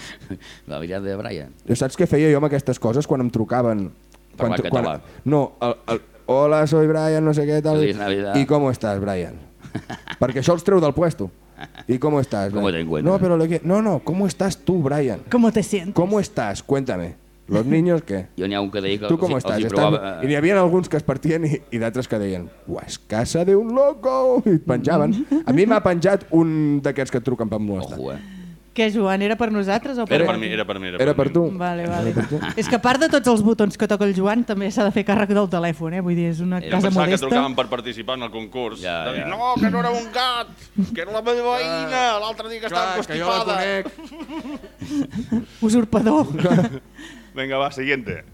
La veritat de Brian.
Jo saps què feia jo amb aquestes coses quan em trucaven? Quan,
Parlar català.
no, el, el, hola, soy Brian, no sé què, tal.
Feliz Navidad.
¿Y cómo estás, Brian? Perquè això els treu del puesto. ¿Y cómo estás?
¿Cómo te encuentras?
No, pero le que- no, no, ¿cómo estás tú, Brian?
¿Cómo te sientes?
¿Cómo estás? Cuéntame. ¿Los niños qué?
Jo n'hi ha un que deia que
Tu com
els,
estàs?
els hi
Estàs...
provava...
I n'hi havia alguns que es partien i, i d'altres que deien «Uah, és casa de un loco!» i et penjaven. A mi m'ha penjat un d'aquests que et truquen per molestar.
Ojo, eh?
Què, Joan, era per nosaltres o per
Era per mi, era per mi.
Era per tu?
Vale, vale. És que a part de tots els botons que toca el Joan, també s'ha de fer càrrec del telèfon, eh? Vull dir, és una
Jo
casa
pensava que
modesta.
trucaven per participar en el concurs.
Ja,
De dir,
ja.
No, que no era un gat, que era la meva veïna, l'altre dia que estava
Clar, que jo la
constipada.
conec.
Usurpador. <laughs>
Vinga, va, siguiente.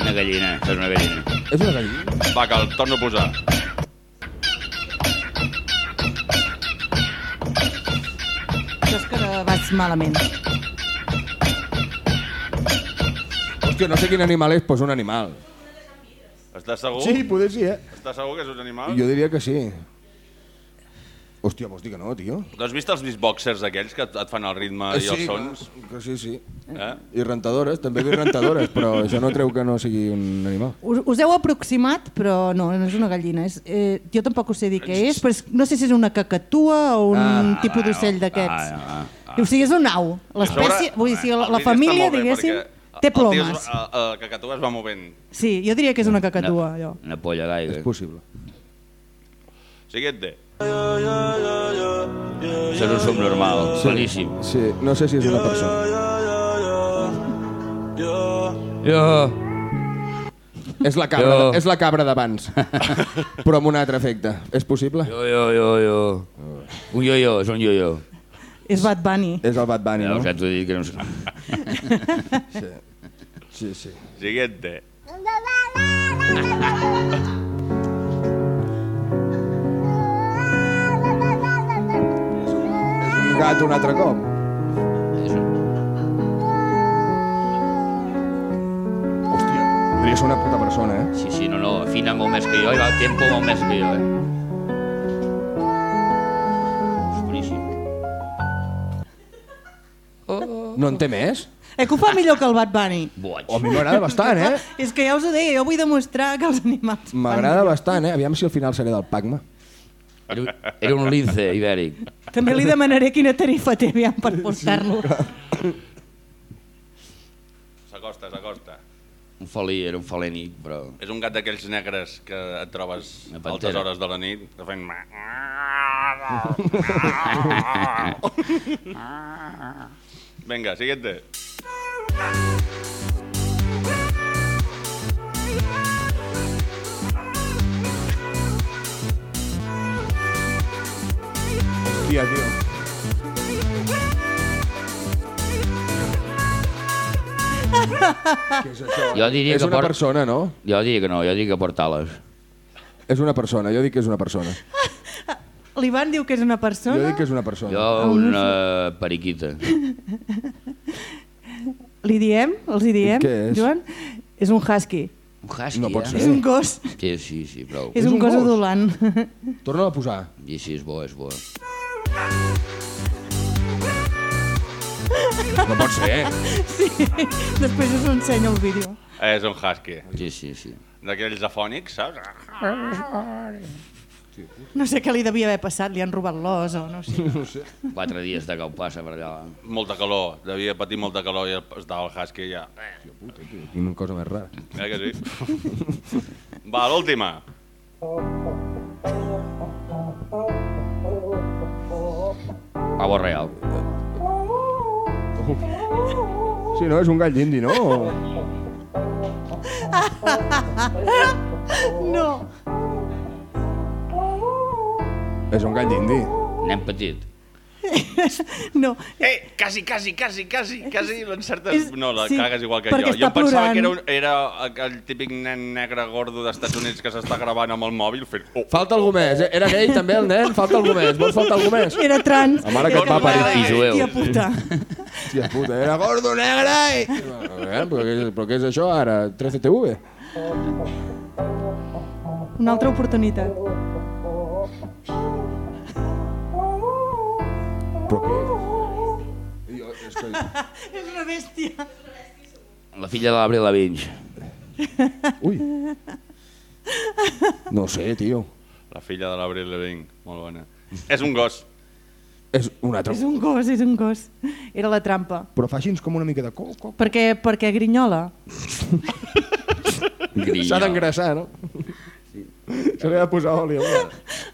Una gallina, és una gallina.
És una gallina.
Va, que el torno a posar.
Això és que vas malament.
Hòstia, no sé quin animal és, doncs un animal.
Estàs segur?
Sí, poder sí, eh?
Estàs segur que és un animal?
Jo diria que sí. Hòstia, vols dir que no, tio?
Tu has vist els beatboxers aquells que et fan el ritme i els
sí,
sons?
Que, que sí, sí.
Eh?
I rentadores, també ve rentadores, però això no treu que no sigui un animal.
Us, us heu aproximat, però no, no és una gallina. És, eh, jo tampoc ho sé dir què és, però és, no sé si és una cacatua o un
Ah,
tipus d'ocell d'aquests.
Ah, ah,
O sigui, és un au. L'espècie, vull dir, si la, la família, diguéssim, té plomes.
El, el cacatú es va movent.
Sí, jo diria que és una
ah.
cacatua, allò.
Una polla d'aigua.
És possible.
Siguiente.
Això és un subnormal, claríssim.
Sí, no sé si és una persona.
Jo...
És la cabra,
Jo.
és la cabra d'abans, <laughs> però amb un altre efecte. És possible?
Jo, jo, jo, jo. Un yo-yo, és un yo-yo.
És Bad Bunny.
És el Bad Bunny,
Ja,
no?
he de dir que no sé.
Sí, sí.
Siguiente.
És un altre cop. Hòstia, podria ser una puta persona, eh?
Sí, sí, no, no, afina molt més que jo i va a tempo molt més que jo, eh? És boníssim.
No en té més?
Eh, que ho fa millor que el Bad Bunny.
Boig.
Oh, a mi m'agrada bastant, eh? <laughs>
És que ja us ho deia, jo vull demostrar que els animals...
M'agrada bastant, eh? Aviam si al final seré del Pacma.
Era, un lince ibèric.
També li demanaré quina tarifa té aviam per portar-lo.
S'acosta, s'acosta.
Un felí, era un felènic, però...
És un gat d'aquells negres que et trobes a altes hores de la nit que fent... <laughs> Vinga, siguiente.
Hòstia, tio. <laughs> Què és això?
Jo diria
és
que
una
por-
persona, no?
Jo diria que no, jo diria que portales.
És una persona, jo dic que és una persona. <laughs>
L'Ivan diu que és una
Jo
persona.
dic que és una persona.
Jo una periquita. <laughs>
Li diem? Els hi diem?
Què és?
Joan? És un husky.
Un husky,
No pot
eh?
ser.
És un gos.
Sí, sí, sí, prou.
És,
És
un,
un
gos
gos?
adulant.
Torna a posar.
I sí, és bo, és bo.
No pot ser.
sí. Després us ensenyo el vídeo.
És un husky.
Sí, sí, sí.
D'aquells afònics, saps?
No sé què li devia haver passat, li han robat l'os o no sé. <laughs>
No sé.
Quatre dies de que ho passa per allà.
Molta calor, devia patir molta calor i estava el husky ja.
Puta, tio, quina cosa més rara.
Eh que sí? Va, l'última.
Pavo real.
Sí, no? És un gall d'indi, no? <laughs>
No.
És un gall d'indi.
Nen petit.
No.
Eh, quasi, quasi, quasi, quasi, quasi l'encertes.
És-
No, la
sí,
cagues igual que jo. Jo em pensava
plorant.
que era, un, era el típic nen negre gordo d'Estats Units que s'està gravant amb el mòbil fent... Oh,
Falta algú més. eh? Era gay també el nen? Falta algú més. Vols faltar algú més?
Era trans.
La mare que et va parir.
I jueu.
Tia puta.
Hòstia puta, era gordo negre i... Eh, però, què, però què és això ara? 13TV?
Una altra oportunitat.
Però què és? Jo, és que...
És una bèstia.
La filla de l'Abril Lavinch.
Ui. No sé, tio.
la filla de l'Abril Lavigne, molt bona. És un gos.
És un altre...
És un gos, és un gos. Era la trampa.
Però fa com una mica de coc, coc.
Perquè, perquè grinyola.
S'ha d'engrassar, no? Sí. Se li ha de posar oli. home.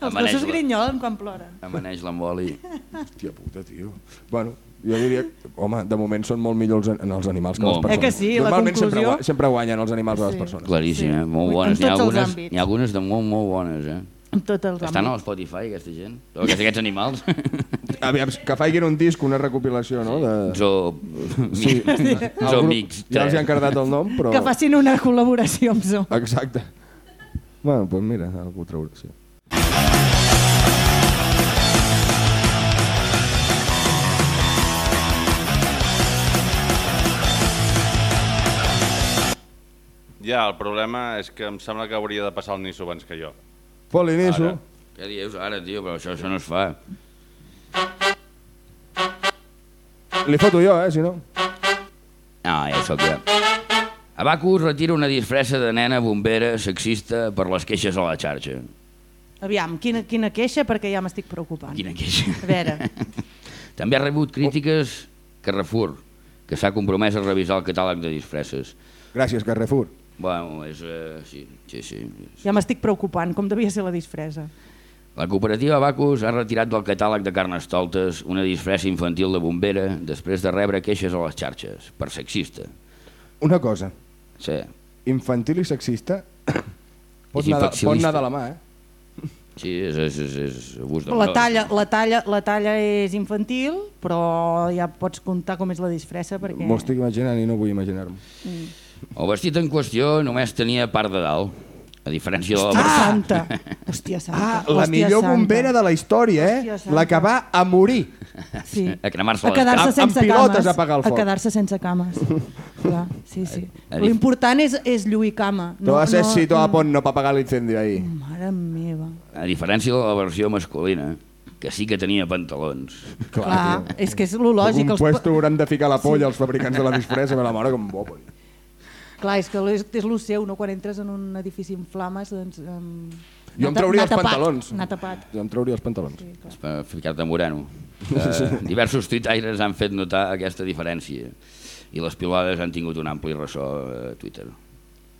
Els
Amaneix
gossos
la-
grinyolen quan ploren.
Amaneix l'emboli.
Hòstia puta, tio. Bueno, jo diria... Home, de moment són molt millors en, els animals que
Molt.
les persones.
Eh que sí, la
Normalment sempre,
conclusió-
gua- sempre guanyen els animals a les
Sí.
persones.
Claríssim,
Sí.
eh? Molt bones. N'hi ha, algunes, n'hi ha algunes de molt, molt bones, eh?
En tots els
Estan al
àmbits.
Spotify, aquesta gent? O aquests, aquests animals? <laughs>
Aviam, que faiguin un disc, una recopilació, no? De...
Zo...
Sí.
Zo <laughs> Mix.
Ja els hi han cardat el nom, però...
Que facin una col·laboració amb Zo.
Exacte. Bueno, doncs mira, algú traurà, sí.
Ja, el problema és que em sembla que hauria de passar el Nisso abans que jo.
Foli, Nisso.
Ara.
Què dius ara, tio? Però això, això no es fa.
Li foto jo, eh, si no.
No, ja sóc ja. Abacus retira una disfressa de nena bombera sexista per les queixes a la xarxa.
Aviam, quina, quina queixa perquè ja m'estic preocupant.
Quina queixa.
A veure, <laughs>
També ha rebut crítiques Carrefour, que s'ha compromès a revisar el catàleg de disfresses.
Gràcies, Carrefour.
Bueno, és... Eh, sí, sí, sí.
ja m'estic preocupant, com devia ser la disfressa.
La cooperativa Bacus ha retirat del catàleg de carnestoltes una disfressa infantil de bombera després de rebre queixes a les xarxes, per sexista.
Una cosa,
Sí,
infantil i sexista pot, anar pot anar de la mà, eh?
sí és, és, és, és abús de
La talla, la, talla, la talla és infantil, però ja pots comptar com és la disfressa perquè...
M'ho estic imaginant i no vull imaginar-me.
El vestit en qüestió només tenia part de dalt, a diferència de la
santa! <laughs> Hòstia santa!
Ah, la
hòstia
millor
santa.
bombera de la història, eh? La que va a morir.
Sí.
A cremar-se les
quedar-se
cames. Amb
sense
pilotes
cames.
a apagar el foc.
A quedar-se sense cames. <laughs> Clar, sí, sí. L'important és, és lluir cama.
No, no necesito a pont no para apagar l'incendi ahí.
Mare meva.
A diferència de la versió masculina, que sí que tenia pantalons.
Clar, és que és lo lògic.
Un
Els...
puesto hauran de ficar la polla als fabricants de la disfressa, me la mare com bo. pues.
Clar, és que és, és lo seu, no? Quan entres en un edifici en flames, doncs... Um,
Jo em trauria els pantalons.
Anar tapat.
Jo em trauria els pantalons.
Sí, clar.
per ficar-te moreno. <laughs> Eh, diversos tuitaires han fet notar aquesta diferència i les pilades han tingut un ampli ressò a Twitter.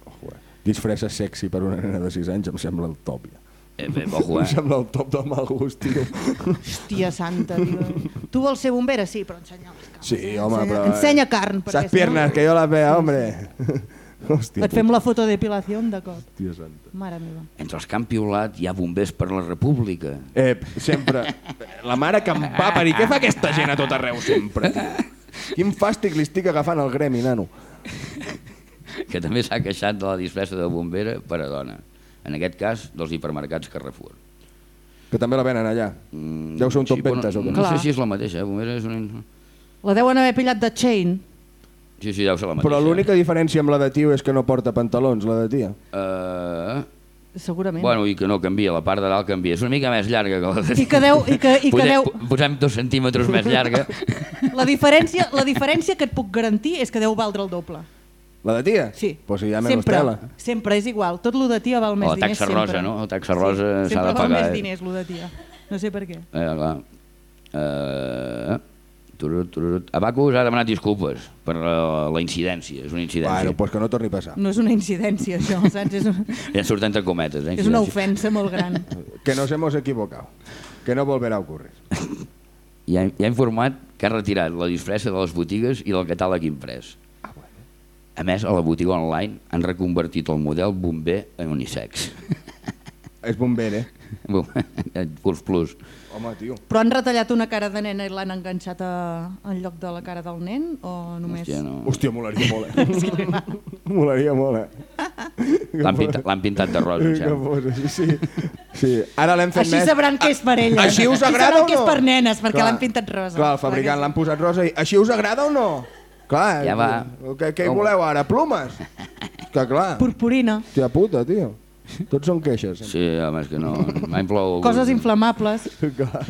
Ojo, eh? Disfressa sexy per una nena de 6 anys em sembla ja.
Eh, bé,
Em
eh?
sembla el top del mal gust, tio.
Hòstia santa, tio. Tu vols ser bombera? Sí, però ensenya les cames.
Sí,
eh?
home,
ensenya,
però...
Ensenya carn, perquè
Esas piernas, que yo las vea, hombre. <laughs> Hòstia,
Et fem la fotodepilació de cop.
Tia santa.
Mare meva.
Entre els que han piulat hi ha bombers per la república.
Eh, sempre. La mare que em va parir. Què fa aquesta gent a tot arreu sempre? tio? Quin fàstic li estic agafant al gremi, nano.
que també s'ha queixat de la disfressa de bombera per a dona. En aquest cas, dels hipermercats Carrefour.
Que també la venen allà.
Mm,
Deu ser un top
però
ventes o què?
No, no
Clar.
sé si és la mateixa, eh? bombera és una...
La deuen haver pillat de Chain.
Sí, sí, deu ser la mateixa.
Però l'única diferència amb la de tio és que no porta pantalons, la de tia.
Uh,
Segurament.
bueno, i que no canvia, la part de dalt canvia. És una mica més llarga que la de...
I que deu... I que, i que
Posem,
deu...
posem dos centímetres més llarga.
La diferència, la diferència que et puc garantir és que deu valdre el doble.
La de tia?
Sí.
Pues ha menys
sempre,
tela.
sempre és igual. Tot lo de tia val més
O la
diners
taxa
sempre.
rosa, no? La taxa rosa s'ha
sempre
de
val
pagar,
més
eh?
diners, lo de tia. No sé per què.
Eh, clar. Uh, turut, turut. Abacus ha demanat disculpes per la, la incidència. És una incidència.
Bueno, pues que no torni a passar.
No és una incidència, això, <laughs> saps? És, un,
Ja en surten entre cometes. Eh,
és una ofensa molt gran.
Que nos hemos equivocado. Que no volverá a ocurrir.
I ha, i ha informat que ha retirat la disfressa de les botigues i del catàleg imprès. A més, a la botiga online han reconvertit el model bomber en unisex.
És bomber, eh?
plus <laughs> plus.
Home, tio.
Però han retallat una cara de nena i l'han enganxat a, en lloc de la cara del nen? O només...
Hòstia, no.
Hòstia, molaria molt, eh? <laughs> molaria molt, eh?
L'han pintat, l'han pintat de rosa, em
Que
sembla.
sí. sí. Ara l'hem fet
Així
més...
sabran que és per elles.
Així us agrada o no?
que és per nenes, perquè l'han pintat rosa.
Clar, el fabricant l'han posat rosa i... Així us agrada o no? Clar,
Ja va.
Què, què hi voleu ara? Plumes? <laughs> Que clar.
Purpurina.
Tia puta, tio. Tots són queixes.
Sí, home, és que no... Mai plou...
Coses inflamables. <laughs>
Clar.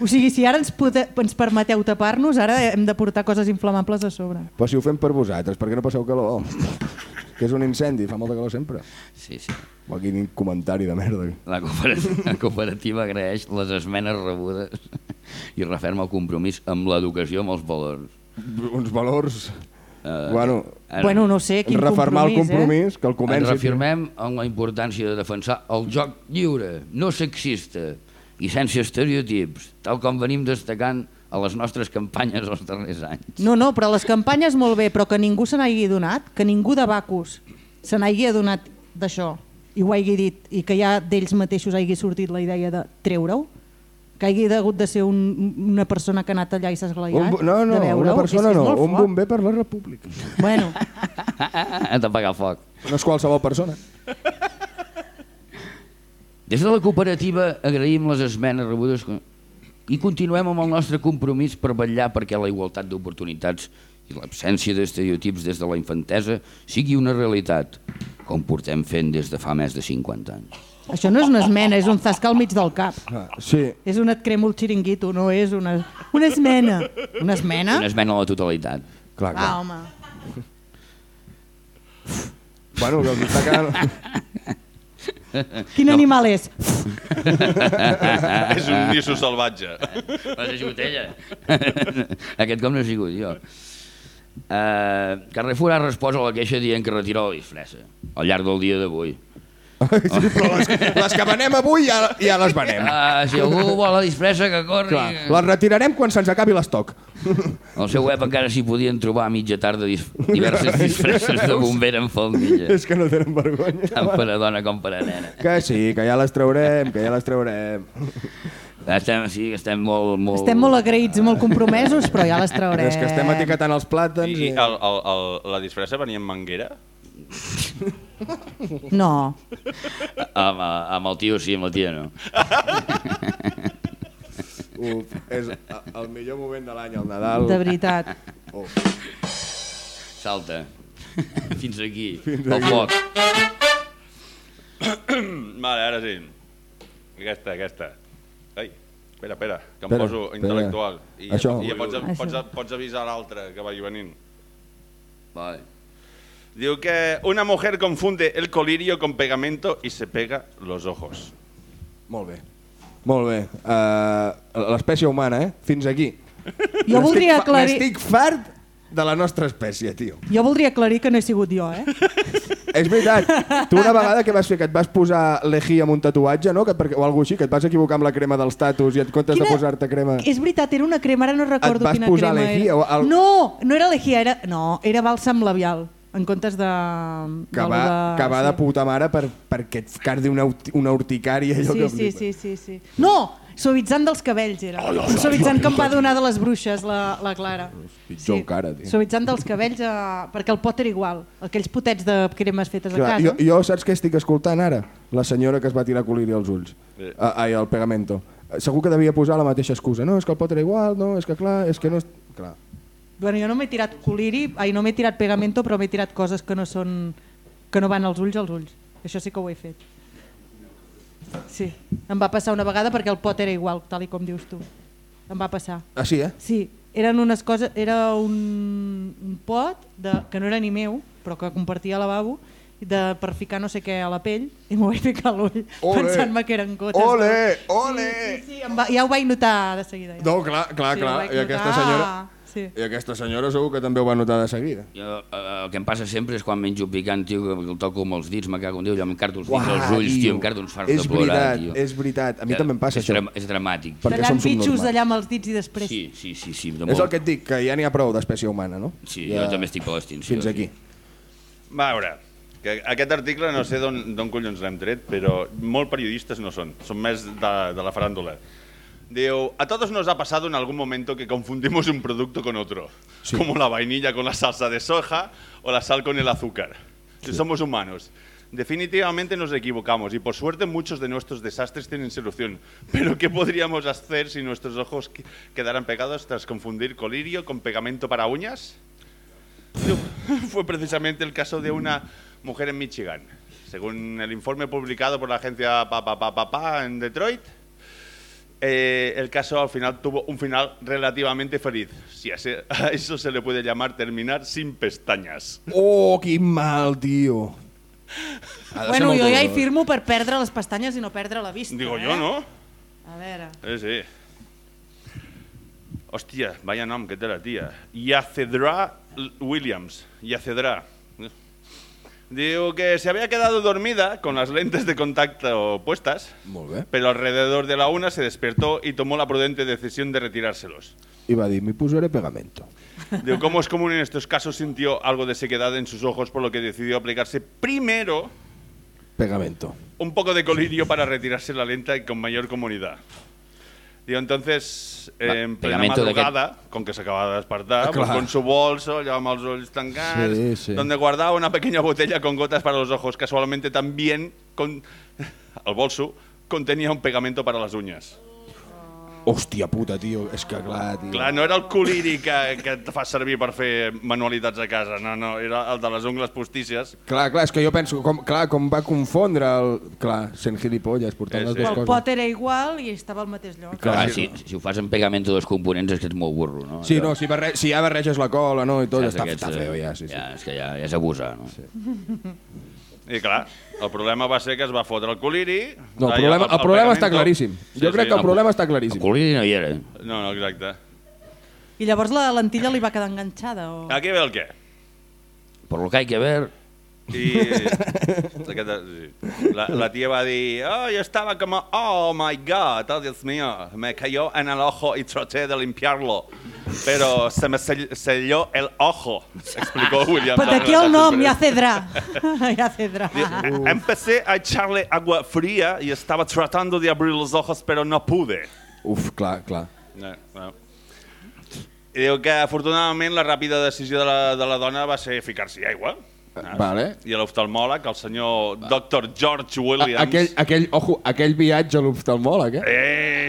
O sigui, si ara ens, pode, ens permeteu tapar-nos, ara hem de portar coses inflamables a sobre.
Però si ho fem per vosaltres, per què no passeu calor? <laughs> que és un incendi, fa molta calor sempre.
Sí, sí.
Oh, quin comentari de merda.
La cooperativa, la cooperativa agraeix les esmenes rebudes i referma el compromís amb l'educació amb els valors.
Uns valors...
Eh,
bueno,
en-
Bueno, no sé, quin
refermar el
compromís,
compromís, que el
Ens
comenci.
reafirmem en la importància de defensar el joc lliure, no sexista i sense estereotips, tal com venim destacant a les nostres campanyes els darrers anys.
No, no, però les campanyes molt bé, però que ningú se n'hagi donat, que ningú de Bacus se n'hagi adonat d'això i ho hagi dit, i que ja d'ells mateixos hagi sortit la idea de treure-ho, que hagi hagut de ser un, una persona que ha anat allà i s'ha
Un,
esglaiat,
bo- no, no, una persona
és que és
no, un bomber per la república.
Bueno, <laughs>
Hem d'apagar el foc.
No és qualsevol persona.
Des de la cooperativa agraïm les esmenes rebudes i continuem amb el nostre compromís per vetllar perquè la igualtat d'oportunitats i l'absència d'estereotips des de la infantesa sigui una realitat, com portem fent des de fa més de 50 anys.
Això no és una esmena, és un zasca al mig del cap.
Ah, sí,
És un et cremo el xiringuito, no és una, una esmena. Una esmena?
Una esmena a la totalitat.
clar, clar.
Ah, home.
Bueno, que els està quedant...
Quin animal és?
És un nisso salvatge.
Vas a sigut ella. Aquest com no ha sigut jo. Uh, Carrefour ha respost a la queixa dient que retira la disfressa al llarg del dia d'avui.
Sí, però les, les que venem avui ja, ja les venem.
Uh, si algú vol la disfressa que corri...
Clar, les retirarem quan se'ns acabi l'estoc.
Al seu web encara s'hi podien trobar a mitja tarda dis diverses disfresses de bomber en faldilla,
És que no tenen vergonya.
tant per a dona com per a nena.
Que sí, que ja les traurem, que ja les traurem.
Estem, sí, estem molt... molt...
Estem molt agraïts i molt compromesos, però ja les traurem.
És que estem etiquetant els plàtans
I
i...
el, el, el, la disfressa venia en manguera? <laughs>
No.
Amb, amb el tio sí, amb la tia no. <laughs>
Uf, és el millor moment de l'any, el Nadal.
De veritat.
Uf.
Salta. Fins aquí,
Fins
el
aquí.
foc. <coughs>
Vale, ara sí. Aquesta, aquesta. Ai, espera, espera, que em
Espera,
poso
espera.
intel·lectual. I ja,
Això.
i ja pots, pots, pots avisar l'altre que vagi venint.
Vale.
Diu que una mujer confunde el colirio con pegamento y se pega los ojos.
Molt bé. Molt bé. Uh, L'espècie humana, eh? Fins aquí.
Jo voldria aclarir...
N'estic fart de la nostra espècie, tio.
Jo voldria aclarir que no he sigut jo, eh? <laughs>
És veritat. Tu una vegada que vas fer, que et vas posar lejía amb un tatuatge, no? Que, o alguna així, que et vas equivocar amb la crema dels tatus i et comptes de posar-te crema...
És veritat, era una crema, ara no recordo
vas
quina
posar
crema era.
o el-
No, no era lejía, era... No, era bàlsam labial, en comptes de...
Que
de
va, que va de
sí.
puta mare per, perquè et cardi una, una urticària. Allò
Sí,
que
sí, sí, sí, sí. No, suavitzant dels cabells era. Un suavitzant que em va donar de les bruixes, la, la Clara.
Pitjor encara, tio.
Suavitzant dels cabells, eh, perquè el pot era igual. Aquells potets de cremes fetes a
Clar,
casa.
jo, jo saps què estic escoltant ara? La senyora que es va tirar coliri als ulls.
Sí.
Ah, ai, el pegamento. Eh, Segur que devia posar la mateixa excusa. No, és que el pot era igual, no, és que clar, és que no... És... Clar.
Bueno, jo no m'he tirat coliri, ai, no m'he tirat pegamento, però m'he tirat coses que no són que no van als ulls als ulls. Això sí que ho he fet. Sí, em va passar una vegada perquè el pot era igual, tal i com dius tu. Em va passar.
Ah, sí, eh?
Sí, eren unes coses, era un, un pot de, que no era ni meu, però que compartia al lavabo, de, per ficar no sé què a la pell i m'ho vaig ficar a l'ull pensant-me que eren gotes.
Ole, ole!
Sí, sí, sí em va, ja ho vaig notar de seguida. Ja.
No, clar, clar,
Sí,
clar. I aquesta senyora...
Sí.
I aquesta senyora segur que també ho va notar de seguida.
Jo, eh, el que em passa sempre és quan menjo picant, tio, que el toco amb els dits, me cago en Déu, jo em cardo els dits als ulls, tio, em cardo uns farts
és
de plorar,
veritat,
tio.
És veritat, a mi també em passa
és
això.
dram- És dramàtic.
perquè
Tallant
som
bitxos
subnormals.
allà amb els dits i després...
Sí, sí, sí, sí, de
És el
molt.
que et dic, que ja n'hi ha prou d'espècie humana, no?
Sí,
ja...
jo també estic per l'extinció.
Fins
sí.
aquí.
Va, a veure, que aquest article no sé d'on d'on collons l'hem tret, però molt periodistes no són, són més de, de la farándula. A todos nos ha pasado en algún momento que confundimos un producto con otro,
Sí.
como la vainilla con la salsa de soja o la sal con el azúcar. Somos humanos. Definitivamente nos equivocamos y por suerte muchos de nuestros desastres tienen solución. Pero ¿qué podríamos hacer si nuestros ojos que- quedaran pegados tras confundir colirio con pegamento para uñas? <laughs> Fue precisamente el caso de una mujer en Michigan. Según el informe publicado por la agencia Pa, Pa, Pa, Pa, Pa en Detroit, eh, el caso al final tuvo un final relativamente feliz. Si a, ese- <laughs> a eso se le puede llamar terminar sin pestañas.
Oh, quin mal, tio. Ser <laughs>
Bueno, jo ja hi firmo per perdre les pestanyes i no perdre la vista.
Digo
eh?
yo, ¿no?
A veure...
Sí, sí. Hostia, vaya nom que té la tia. Yacedra Williams. Yacedra. Digo que se había quedado dormida con las lentes de contacto puestas, pero alrededor de la una se despertó y tomó la prudente decisión de retirárselos.
I va dir, m'hi posaré pegamento.
Digo, como es común en estos casos, sintió algo de sequedad en sus ojos, por lo que decidió aplicarse primero
Pegamento.
un poco de colirio para retirarse la lenta y con mayor comodidad. Digo, entonces, eh, en plena madrugada, con que se acaba de despertar,
Ah,
con su bolso, ya amb els ulls tancats,
Sí, sí.
donde guardaba una pequeña botella con gotas para los ojos. Casualmente también con <laughs> el bolso contenía un pegamento para las uñas.
Hòstia puta, tio. És que clar, tio.
Clar, no era el coliri que, que et fa servir per fer manualitats a casa, no, no, era el de les ungles postícies.
Clar, clar, és que jo penso, com, clar, com va confondre el... Clar, sent gilipolles, portant
Sí,
les
sí.
dues
El
coses.
pot era igual i estava al mateix lloc.
Clar,
sí,
si, si ho fas amb pegamento dos components és que ets molt burro, no?
Sí, no, si, barre... si ja barreges la cola, no, i tot,
saps
està,
aquests,
està
eh,
feo ja, sí, sí.
Ja, és que ja, ja és abusar, no? Sí. <laughs>
I clar, el problema va ser que es va fotre el coliri...
No, el problema, el problema està claríssim. Jo crec que el problema està
El
claríssim.
coliri no hi era.
No, no, exacte.
I llavors la lentilla li va quedar enganxada? O...
Aquí ve el què.
Por lo que hay que ver...
I la, la tia va dir, oh, yo estaba como, oh my god, oh Dios mío, me cayó en el ojo y traté de limpiarlo, pero se me sell- selló el ojo, explicó William.
Però d'aquí el nom, ja cedrà. <laughs> ja cedrà.
Em- Empecé a echarle agua fría y estaba tratando de abrir los ojos, pero no pude.
Uf, clar, clar.
No, no. I diu que afortunadament la ràpida decisió de la, de la dona va ser ficar-s'hi aigua. Saps?
Vale.
I l'oftalmòleg, el senyor Dr. George Williams...
A, aquell, aquell, ojo, aquell viatge a l'oftalmòleg, eh?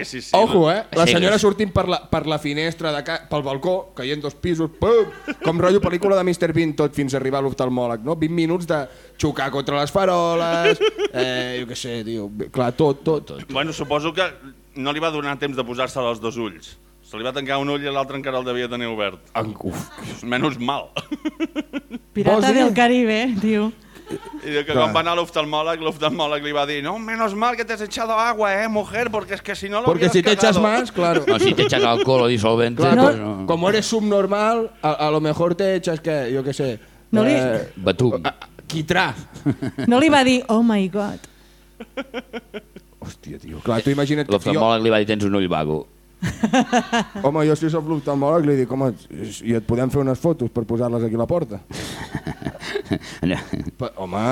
Eh, sí, sí.
Ojo, eh? La
Sí,
senyora
sí.
sortint per la, per la finestra, de ca... pel balcó, caient dos pisos, pum! Com rotllo pel·lícula de Mr. Bean, tot fins a arribar a l'oftalmòleg, no? 20 minuts de xocar contra les faroles, eh, jo què sé, tio, clar, tot, tot. tot.
Bueno, suposo que no li va donar temps de posar-se als dos ulls. Se li va tancar un ull i l'altre encara el devia tenir obert.
En, uf,
Menys mal.
Pirata del Caribe, diu.
I diu que
Clar.
quan va anar a l'oftalmòleg, l'oftalmòleg li va dir no, menos mal que te has echado agua, eh, mujer, porque es que si no lo
Porque
hubieras
si te echas
cagado".
más, claro.
No, si te echas alcohol o disolvente,
Claro,
pues no.
como eres subnormal, a, a lo mejor te echas, que, yo qué sé...
No li-
eh,
Batum.
a- quitrà.
No li va dir, oh my god.
Hòstia, tio. Clar, tu imagina't... Jo,
L'oftalmòleg li va dir, tens un ull vago. <laughs>
home, jo si sóc l'oftalmòleg li dic, home, i et podem fer unes fotos per posar-les aquí a la porta? <laughs> Pa, home,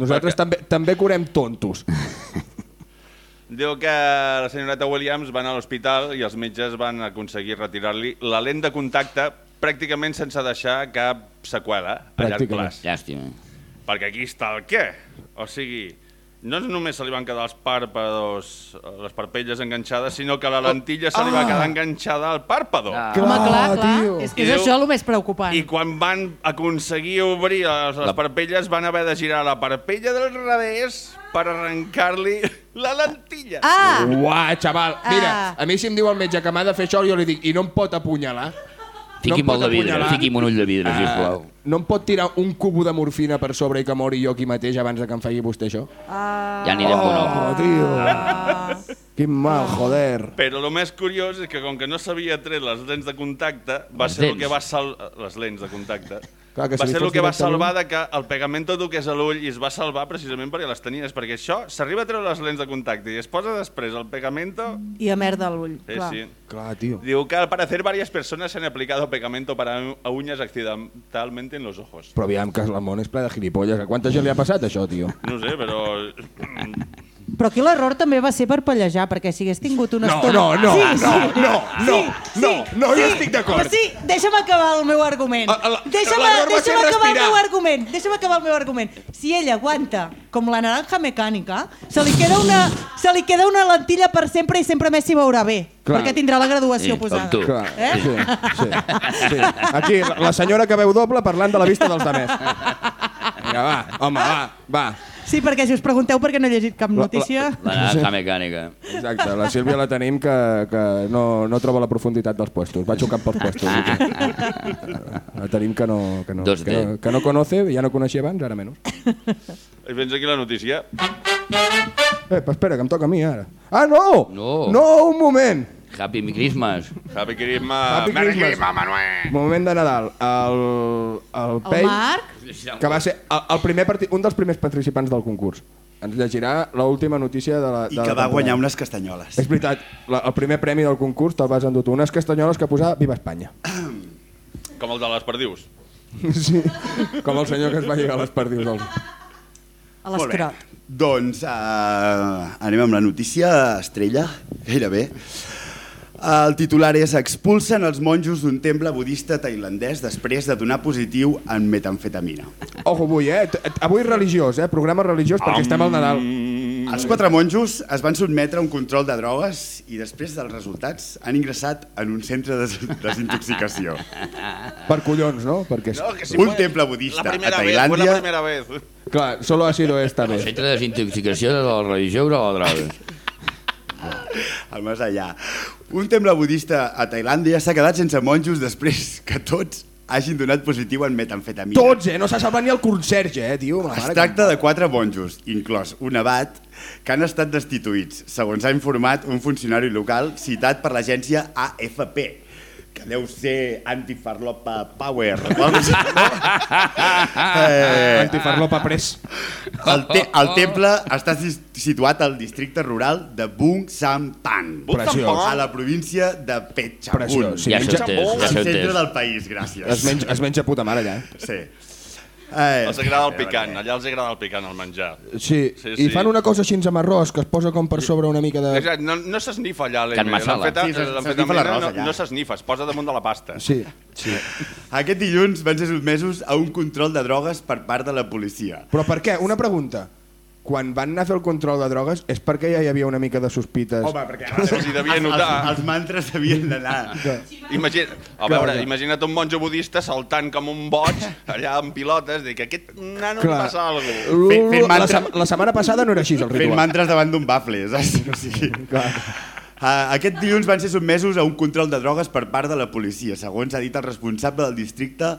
nosaltres també, també curem tontos.
Diu que la senyoreta Williams van a l'hospital i els metges van aconseguir retirar-li la lent de contacte pràcticament sense deixar cap seqüela a llarg
Pràcticament.
plaç.
Llàstima.
Perquè aquí està el què. O sigui, no només se li van quedar els pàrpados, les parpelles enganxades, sinó que la lentilla se li va quedar enganxada al pàrpado.
Ah.
Home, clar, clar.
tio.
És que és això el més preocupant.
I quan van aconseguir obrir les, les
La-
parpelles van haver de girar la parpella del revés per arrencar-li la lentilla.
Ah!
Uah, xaval, mira,
Ah.
a mi si em diu el metge que m'ha de fer això, jo li dic, i no em pot apunyalar?
Fiqui'm
pot
el de vidre,
apunyalar?
fiqui'm un ull de vidre,
Ah,
sisplau.
no em pot tirar un cubo de morfina per sobre i que mori jo aquí mateix abans de que em faci vostè això?
Ja anirem oh.
Oh, tio. Quin mal, joder.
Però el més curiós és que com que no s'havia tret les lents de contacte, va
Les
ser el que va sal... les lents de contacte.
Clar, que
va ser el que va salvar de que el pegamento toqués a l'ull i es va salvar precisament perquè les tenies, perquè això s'arriba a treure les lents de contacte i es posa després el pegamento...
I a merda a l'ull.
Sí,
clar.
sí.
Clar, tio.
Diu que al parecer varias personas se han aplicado pegamento para a uñas accidentalmente en los ojos.
Però aviam, que el món és ple de gilipolles. A quanta gent li ha passat això, tio?
No sé, però... <laughs>
Però aquí l'error també va ser per pallejar, perquè si hagués tingut una
No,
estona...
no, no,
sí,
no,
sí,
no,
sí,
no,
sí,
no, no, jo estic d'acord.
Però sí, deixa'm acabar el meu argument. Deixa'm deixa'm acabar el meu argument. Deixa'm acabar el meu argument. Si ella aguanta com la naranja mecànica, se li queda una, se li queda una lentilla per sempre i sempre més s'hi veurà bé.
Clar.
Perquè tindrà la graduació
Sí,
posada.
com tu.
Clar,
Eh?
sí, sí, sí. Aquí, la, senyora que veu doble parlant de la vista dels demés. Vinga, va, home, va, va.
Sí, perquè si us pregunteu per què no he llegit cap notícia...
La naranja mecànica.
Exacte, la Sílvia la tenim que, que no, no troba la profunditat dels puestos. Va xocant pels puestos. <laughs> La tenim que no, que no, que no, que no conoce, ja no coneixia abans, ara menys.
I fins aquí la notícia.
Eh, però espera, que em toca a mi ara. Ah, no!
No.
No, un moment!
Happy Christmas.
Happy Christmas.
Happy
Merry
Christmas.
Christmas, Manuel.
Moment de Nadal. El, el
El
Pei,
Marc...
que va ser el, el primer parti, un dels primers participants del concurs. Ens llegirà l'última notícia de la, de
I
la
que va
temporada.
guanyar unes castanyoles.
És veritat, la, el primer premi del concurs te'l vas endur tu. Unes castanyoles que posava Viva Espanya. <clears throat>
Com el de les perdius. <laughs>
Sí, com el senyor que es va lligar les perdius. Dels...
A l'escrot.
Doncs uh, anem amb la notícia estrella, gairebé. El titular és expulsen els monjos d'un temple budista tailandès després de donar positiu en metamfetamina.
Ojo, avui, eh? Avui religiós, eh? Programa religiós perquè estem al Nadal.
Els quatre monjos es van sotmetre a un control de drogues i després dels resultats han ingressat en un centre de des- desintoxicació.
Per collons, no? Perquè,
No, que si
Un
fue
temple budista
La primera
a
vez, fue la
Tailàndia.
primera vez.
clar, solo ha sido esta vez.
Centre de desintoxicació de la religió o de la droga.
Al més allà. Un temple budista a Tailàndia s'ha quedat sense monjos després que tots hagin donat positiu en metamfetamina.
Tots, eh? No s'ha salvat ni el conserge, eh, tio? La
Es
que-
tracta de quatre monjos, inclòs un abat, que han estat destituïts, segons ha informat un funcionari local citat per l'agència AFP, que deu ser Antifarlopa Power. <laughs> no? eh,
Antifarlopa pres.
el, te el temple està situat al districte rural de Bung Sam Tan,
Preciós.
a la província de Petchabun,
Preciós, sí.
Ja
menja-
s'ho
centre del país, gràcies.
Es menja, es menja puta mare, allà. eh?
Sí. Eh,
Els agrada el picant, allà els agrada el picant, el menjar.
Sí,
Sí,
i
sí.
fan una cosa així amb arròs, que es posa com per sobre una mica de...
Exacte, no, no s'esnifa allà
Can Masala.
l'amfeta-
Sí, s'esnifa l'arròs,
no,
allà.
no s'esnifa, es posa damunt de la pasta.
Sí, sí.
Aquest dilluns van ser sotmesos a un control de drogues per part de la policia.
Però per què? Una pregunta. Quan van anar a fer el control de drogues és perquè ja hi havia una mica de sospites.
perquè <laughs>
Se'ls hi devia notar.
Els, els mantres devien d'anar.
Imagina, a
Clar,
veure,
clar.
imagina't un monjo budista saltant com un boig, allà amb pilotes, dic, aquest nano li passa alguna cosa.
Fent- fent
la, la setmana passada no era així el
Fent
ritual.
mantres davant d'un bafle, saps? O sigui, <laughs>
Clar.
Uh, aquest dilluns van ser sotmesos a un control de drogues per part de la policia, segons ha dit el responsable del districte,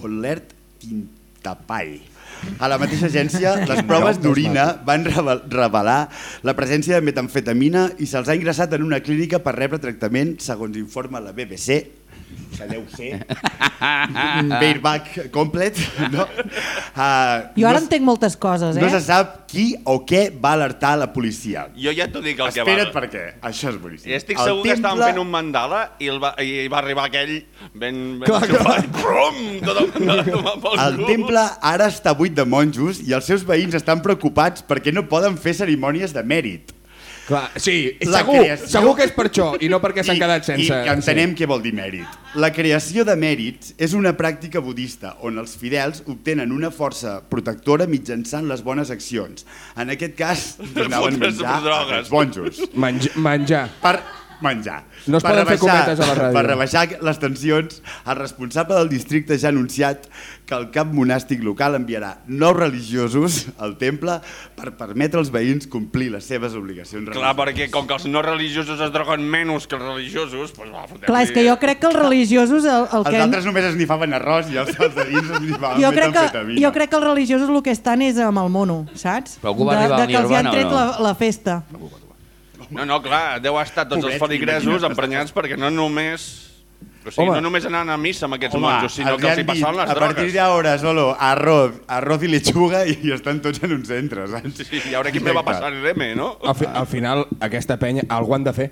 Pollert Quintapai. A la mateixa agència, les proves d'orina van revel- revelar la presència de metamfetamina i se'ls ha ingressat en una clínica per rebre tractament, segons informa la BBC, que deu ser <laughs> un bareback complet, <laughs> no? Uh,
Jo ara
no,
entenc moltes coses,
no
eh?
se sap qui o què va alertar la policia.
Jo ja t'ho dic el que
Espera't
va.
perquè això és boníssim.
I estic
El
segur que estaven
temple-
fent un mandala i, el va, i va arribar aquell ben, ben
Clar,
enxufat. Brum! Tot el <laughs>
El
cul.
temple ara està buit de monjos i els seus veïns estan preocupats perquè no poden fer cerimònies de mèrit.
Clar, sí,
La
segur,
creació-
segur que és per això i no perquè s'han quedat sense...
I entenem què vol dir mèrit. La creació de mèrits és una pràctica budista on els fidels obtenen una força protectora mitjançant les bones accions. En aquest cas, <laughs> donaven menjar als monjos.
Sí. Menj menjar.
Per menjar.
No es
per
poden fer cometes a la ràdio.
Per rebaixar les tensions, el responsable del districte ja ha anunciat que el cap monàstic local enviarà nous religiosos al temple per permetre als veïns complir les seves obligacions
Clar,
religioses.
perquè com que els no religiosos es droguen menys que els religiosos, doncs va,
Clar, és que jo crec que els religiosos el, el
Els
que...
altres només esnifaven arròs i els, els de dins esnifaven
jo crec, que, jo crec que els religiosos el que estan és amb el mono, saps?
Però algú va
de,
arribar
de
al
que els hi han tret
no?
la, la festa.
No, no, clar, deu estar tots els
Pobrets,
feligresos emprenyats perquè no només... O sigui,
Home.
no només anaven a missa amb aquests
Home,
monjos, sinó
els
que els hi passaven les
a partir
drogues.
d'ara solo arroz, arroz i lechuga i, <laughs> estan tots en un centre, saps?
Sí, i ara qui me va passar el reme, no?
Al, fi, al final, aquesta penya, algú han de fer.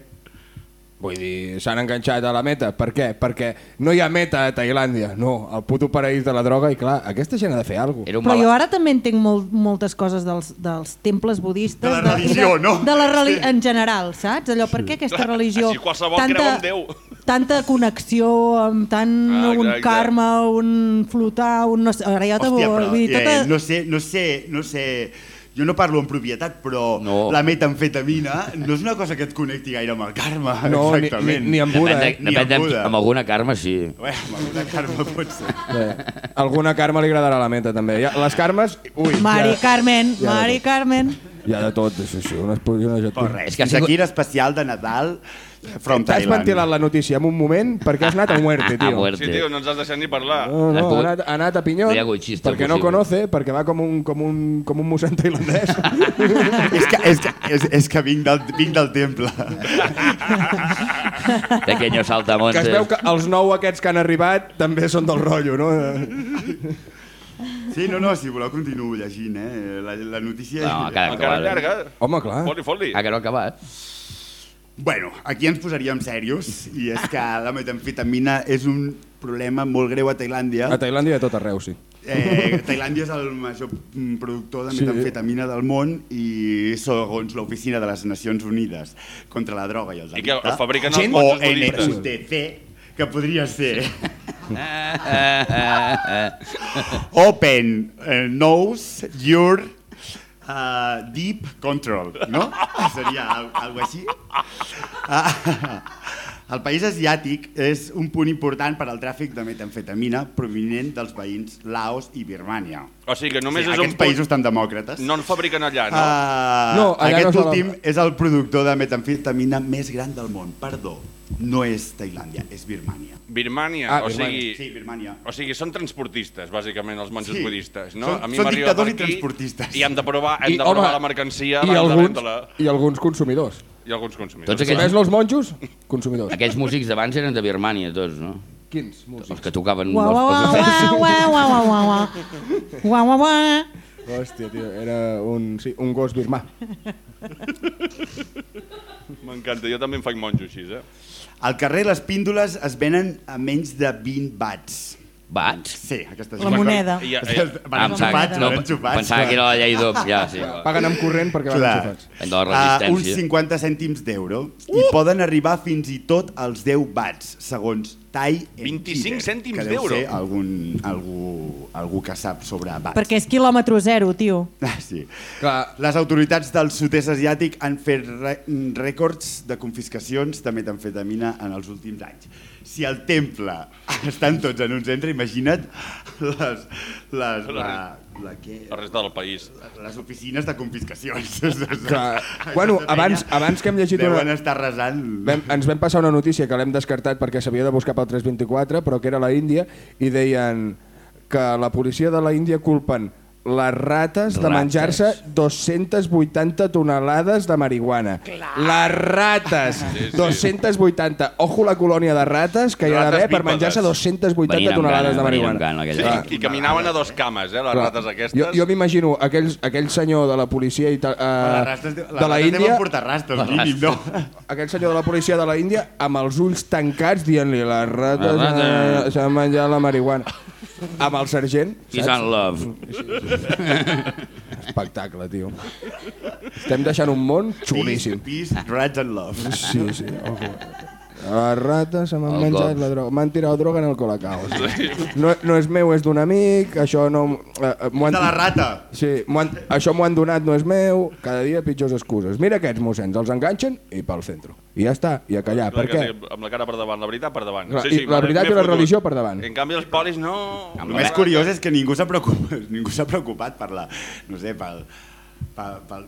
Vull dir, s'han enganxat a la meta. Per què? Perquè no hi ha meta a Tailàndia. No, el puto paraís de la droga i clar, aquesta gent ha de fer alguna cosa.
Però jo ara també entenc molt, moltes coses dels, dels temples budistes.
De la religió,
de,
no?
De la reli en general, saps? Allò, per què aquesta religió...
Així qualsevol creu en Déu.
Tanta connexió amb tant
Ah,
un karma, un flotar, un... No sé, ara ja t'ho...
Hòstia, però
vull dir,
eh,
tota...
no sé, no sé, no sé... Jo no parlo en propietat, però
No.
la metamfetamina no és una cosa que et connecti gaire amb el karma,
No, ni, ni,
exactament.
ni amb Buda.
Depèn, de,
Eh?
Ni
depèn de,
amb Buda.
amb alguna karma, sí.
Bé, amb alguna karma pot ser.
Eh, alguna karma li agradarà la meta, també. Ja, les karmes... Ui,
Mari
ja,
Carmen,
ja
Mari. Carmen.
Hi ha de tot, això sí, una exposició... Una
Però res,
És que ha
fins
sigut-
aquí l'especial de Nadal from
T'has ventilat la notícia en un moment perquè has anat a muerte, <laughs>
A
tio.
muerte.
Sí, tio, no ens has deixat ni parlar.
No, no, ha anat, ha anat a Pinyón
No
perquè no
possible.
conoce, perquè va com un, com un, com un mossèn tailandès. <laughs>
és, que, és, que, és, és que vinc del, vinc del temple. <laughs>
Pequeño saltamontes.
que es veu que els nou aquests que han arribat també són del rotllo, no?
Sí, no, no, si voleu continuo llegint, eh? La, la notícia...
No,
és...
Encara
acabat, eh?
llarga.
Home, clar.
Foli, foli.
Ah, que no ha acabat?
Bueno, aquí ens posaríem serios i és que la metamfetamina és un problema molt greu a Tailàndia.
A Tailàndia i a tot arreu, sí.
Eh, Tailàndia és el major productor de
Sí.
metamfetamina del món i segons l'Oficina de les Nacions Unides contra la droga i el
I que
delicte,
el fabriquen els
o. NUTC, que podria ser Open uh, Nose Your uh, Deep Control, no? <laughs> Seria al, algo així. Ah, <laughs> el país asiàtic és un punt important per al tràfic de metamfetamina provinent dels veïns Laos i Birmània.
O sigui que només
sí,
és un punt...
països tan demòcrates.
No en fabriquen allà, no?
Uh,
No, allà
aquest
no se la-
últim és el productor de metamfetamina més gran del món. Perdó, no és Tailàndia, és Birmània.
Birmània,
Ah,
o
Birmània.
sigui...
Sí, Birmània.
O sigui, són transportistes, bàsicament, els monjos
Sí.
budistes, no?
Són-
a mi
són dictadors i transportistes.
I hem de provar, hem
I,
de provar
home,
la mercancia
i
de
alguns,
vendre-la.
I alguns consumidors.
I alguns consumidors.
Tots
Aquests...
aquests,
Ves els monjos? Consumidors.
aquests músics d'abans eren de Birmània, tots, no?
Quins
Els
músics?
que tocaven...
Uau,
els-
uau,
els-
uau, uau, uau, uau, uau, uau. Uau, uau, uau.
Hòstia, tio, era un, sí, un gos birmà.
M'encanta, jo també em faig monjo així, eh?
Al carrer les píndoles es venen a menys de 20 bats.
Bats?
Sí, aquestes
La moneda.
I, i,
Van
Ah,
enxufats,
no,
van enxufats.
pensava que era la llei d'Ops, ja, sí.
Paguen amb corrent perquè van.
De la
a uns
resistència.
50 cèntims d'euro i poden arribar fins i tot als 10 bats, segons Tai
25 cèntims
que deu
d'euro?
ser algun, algú, algú que sap sobre bats.
Perquè és quilòmetre zero, tio.
Ah, sí.
Clar,
Les autoritats del sud-est asiàtic han fet rècords de confiscacions de metamfetamina en els últims anys. Si al temple estan tots en un centre, imagina't les, les, la, la, què?
la resta del país.
les oficines de confiscacions. <laughs>
clar. Bueno, abans, abans que hem llegit
Deuen
una...
estar resant...
Vam, ens vam passar una notícia que l'hem descartat perquè s'havia de buscar pel 324, però que era la Índia, i deien que la policia de la Índia culpen les rates de menjar-se 280 tonelades de marihuana. Les rates! 280. Ojo la colònia de rates que hi ha d'haver per menjar-se 280
Venien
tonelades
gana,
de marihuana.
gana,
Clar.
gent.
I caminaven a dos cames, eh, les
Clar.
rates aquestes.
Jo, jo m'imagino aquell, aquell senyor de la policia
Les
uh,
rastes, les
de la
rates
Índia,
deuen portar rastes, mínim, no?
aquell senyor de la policia de la Índia amb els ulls tancats dient-li les rates
Les rates.
eh, s'han menjat la marihuana. Amb el sergent,
Peace and love. <laughs>
espectacle, tio. Estem deixant un món xulíssim.
Peace, peace, rats and love.
Sí, sí, ojo. Les rates se m'han menjat la droga. M'han tirat droga en el colacao. No, no és meu, és d'un amic, això no... Eh, eh, m'ho han-
De la rata.
Sí, m'ho han, això m'ho han donat, no és meu, cada dia pitjors excuses. Mira aquests mossens, els enganxen i pel centre. I ja està, i a callar.
Clar
Per què?
sí, amb la cara per davant, la veritat per davant.
Clar, i la veritat i la religió per davant.
En canvi, els polis no...
El més curiós és que ningú s'ha preocupat, ningú s'ha preocupat per la, no sé, pel, pel, pel,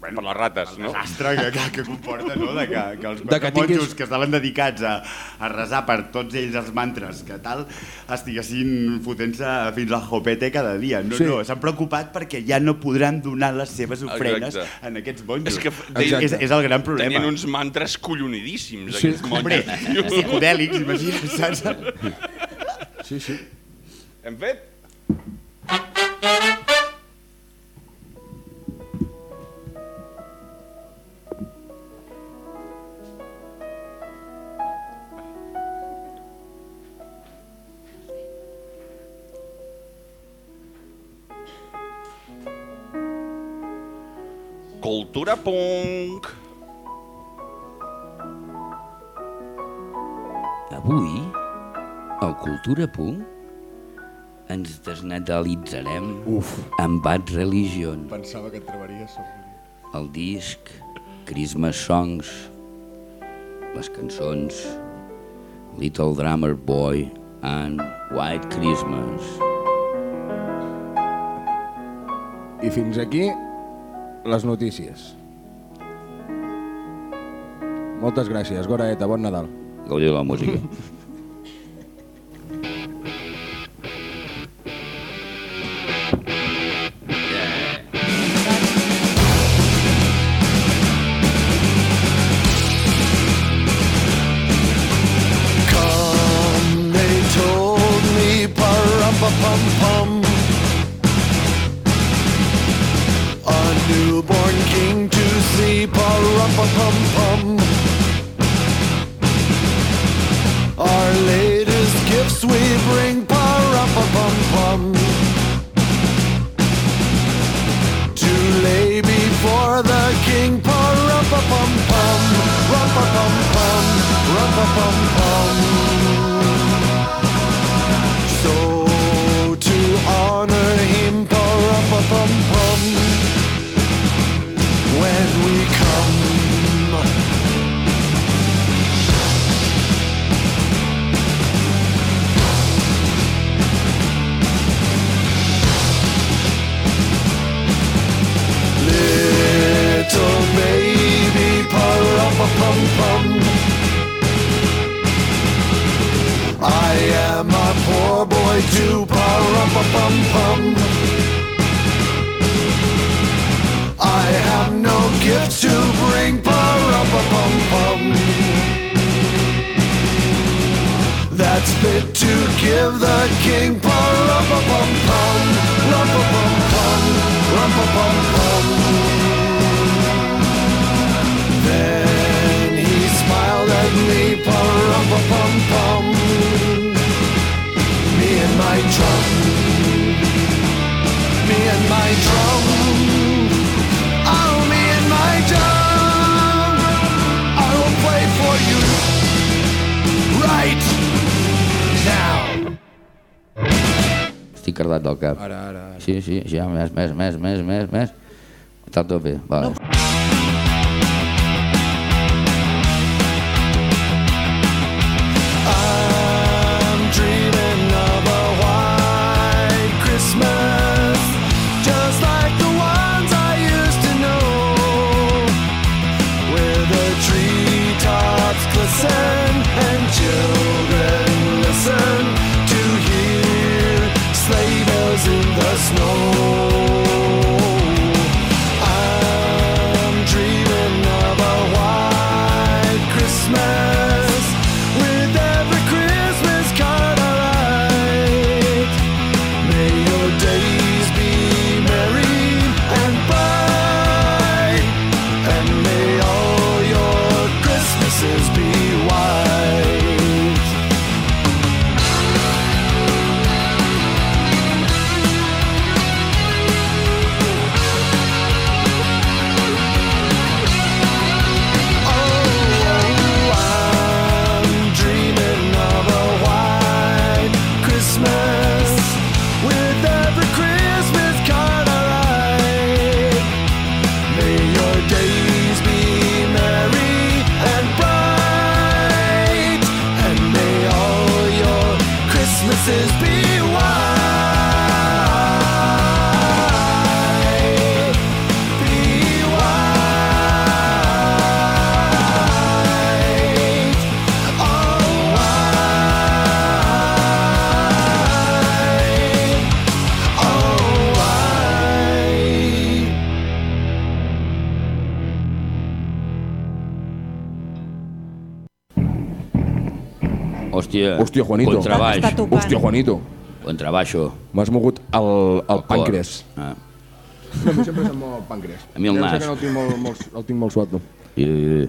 bueno,
Per les rates,
el
no?
desastre que, que, que comporta, no? De que, que els
De
quatre
que tinguis-
monjos que estaven dedicats a, a resar per tots ells els mantres, que tal, estiguessin fotent-se fins al jopete cada dia. No,
Sí.
no, s'han preocupat perquè ja no podran donar les seves ofrenes
Exacte.
en aquests monjos.
És que
Exacte.
és, és el gran problema.
Tenien uns mantres collonidíssims,
Sí.
aquests
Hombre,
monjos. <laughs>
psicodèlics, imagina't, saps?
Sí, sí.
Hem fet? Cultura punk.
Avui, al Cultura Punk, ens desnatalitzarem
Uf.
amb Bad Religion,
Pensava que et trobaries
el disc Christmas Songs, les cançons Little Drummer Boy and White Christmas.
I fins aquí les notícies. Moltes gràcies, Goraeta, bon Nadal.
Gaudiu de la música. <laughs> sí, ja, més, més, més, més, més, més. A tope, vale.
I'm Hòstia.
Juanito.
Contrabaix.
Hòstia, Juanito,
Contrabaixo.
m'has mogut el, el
cor.
pàncreas.
Ah.
No, a mi sempre se'm mou el pàncreas.
A mi el nas.
que no el tinc molt, molt, el tinc molt suat, no.
I,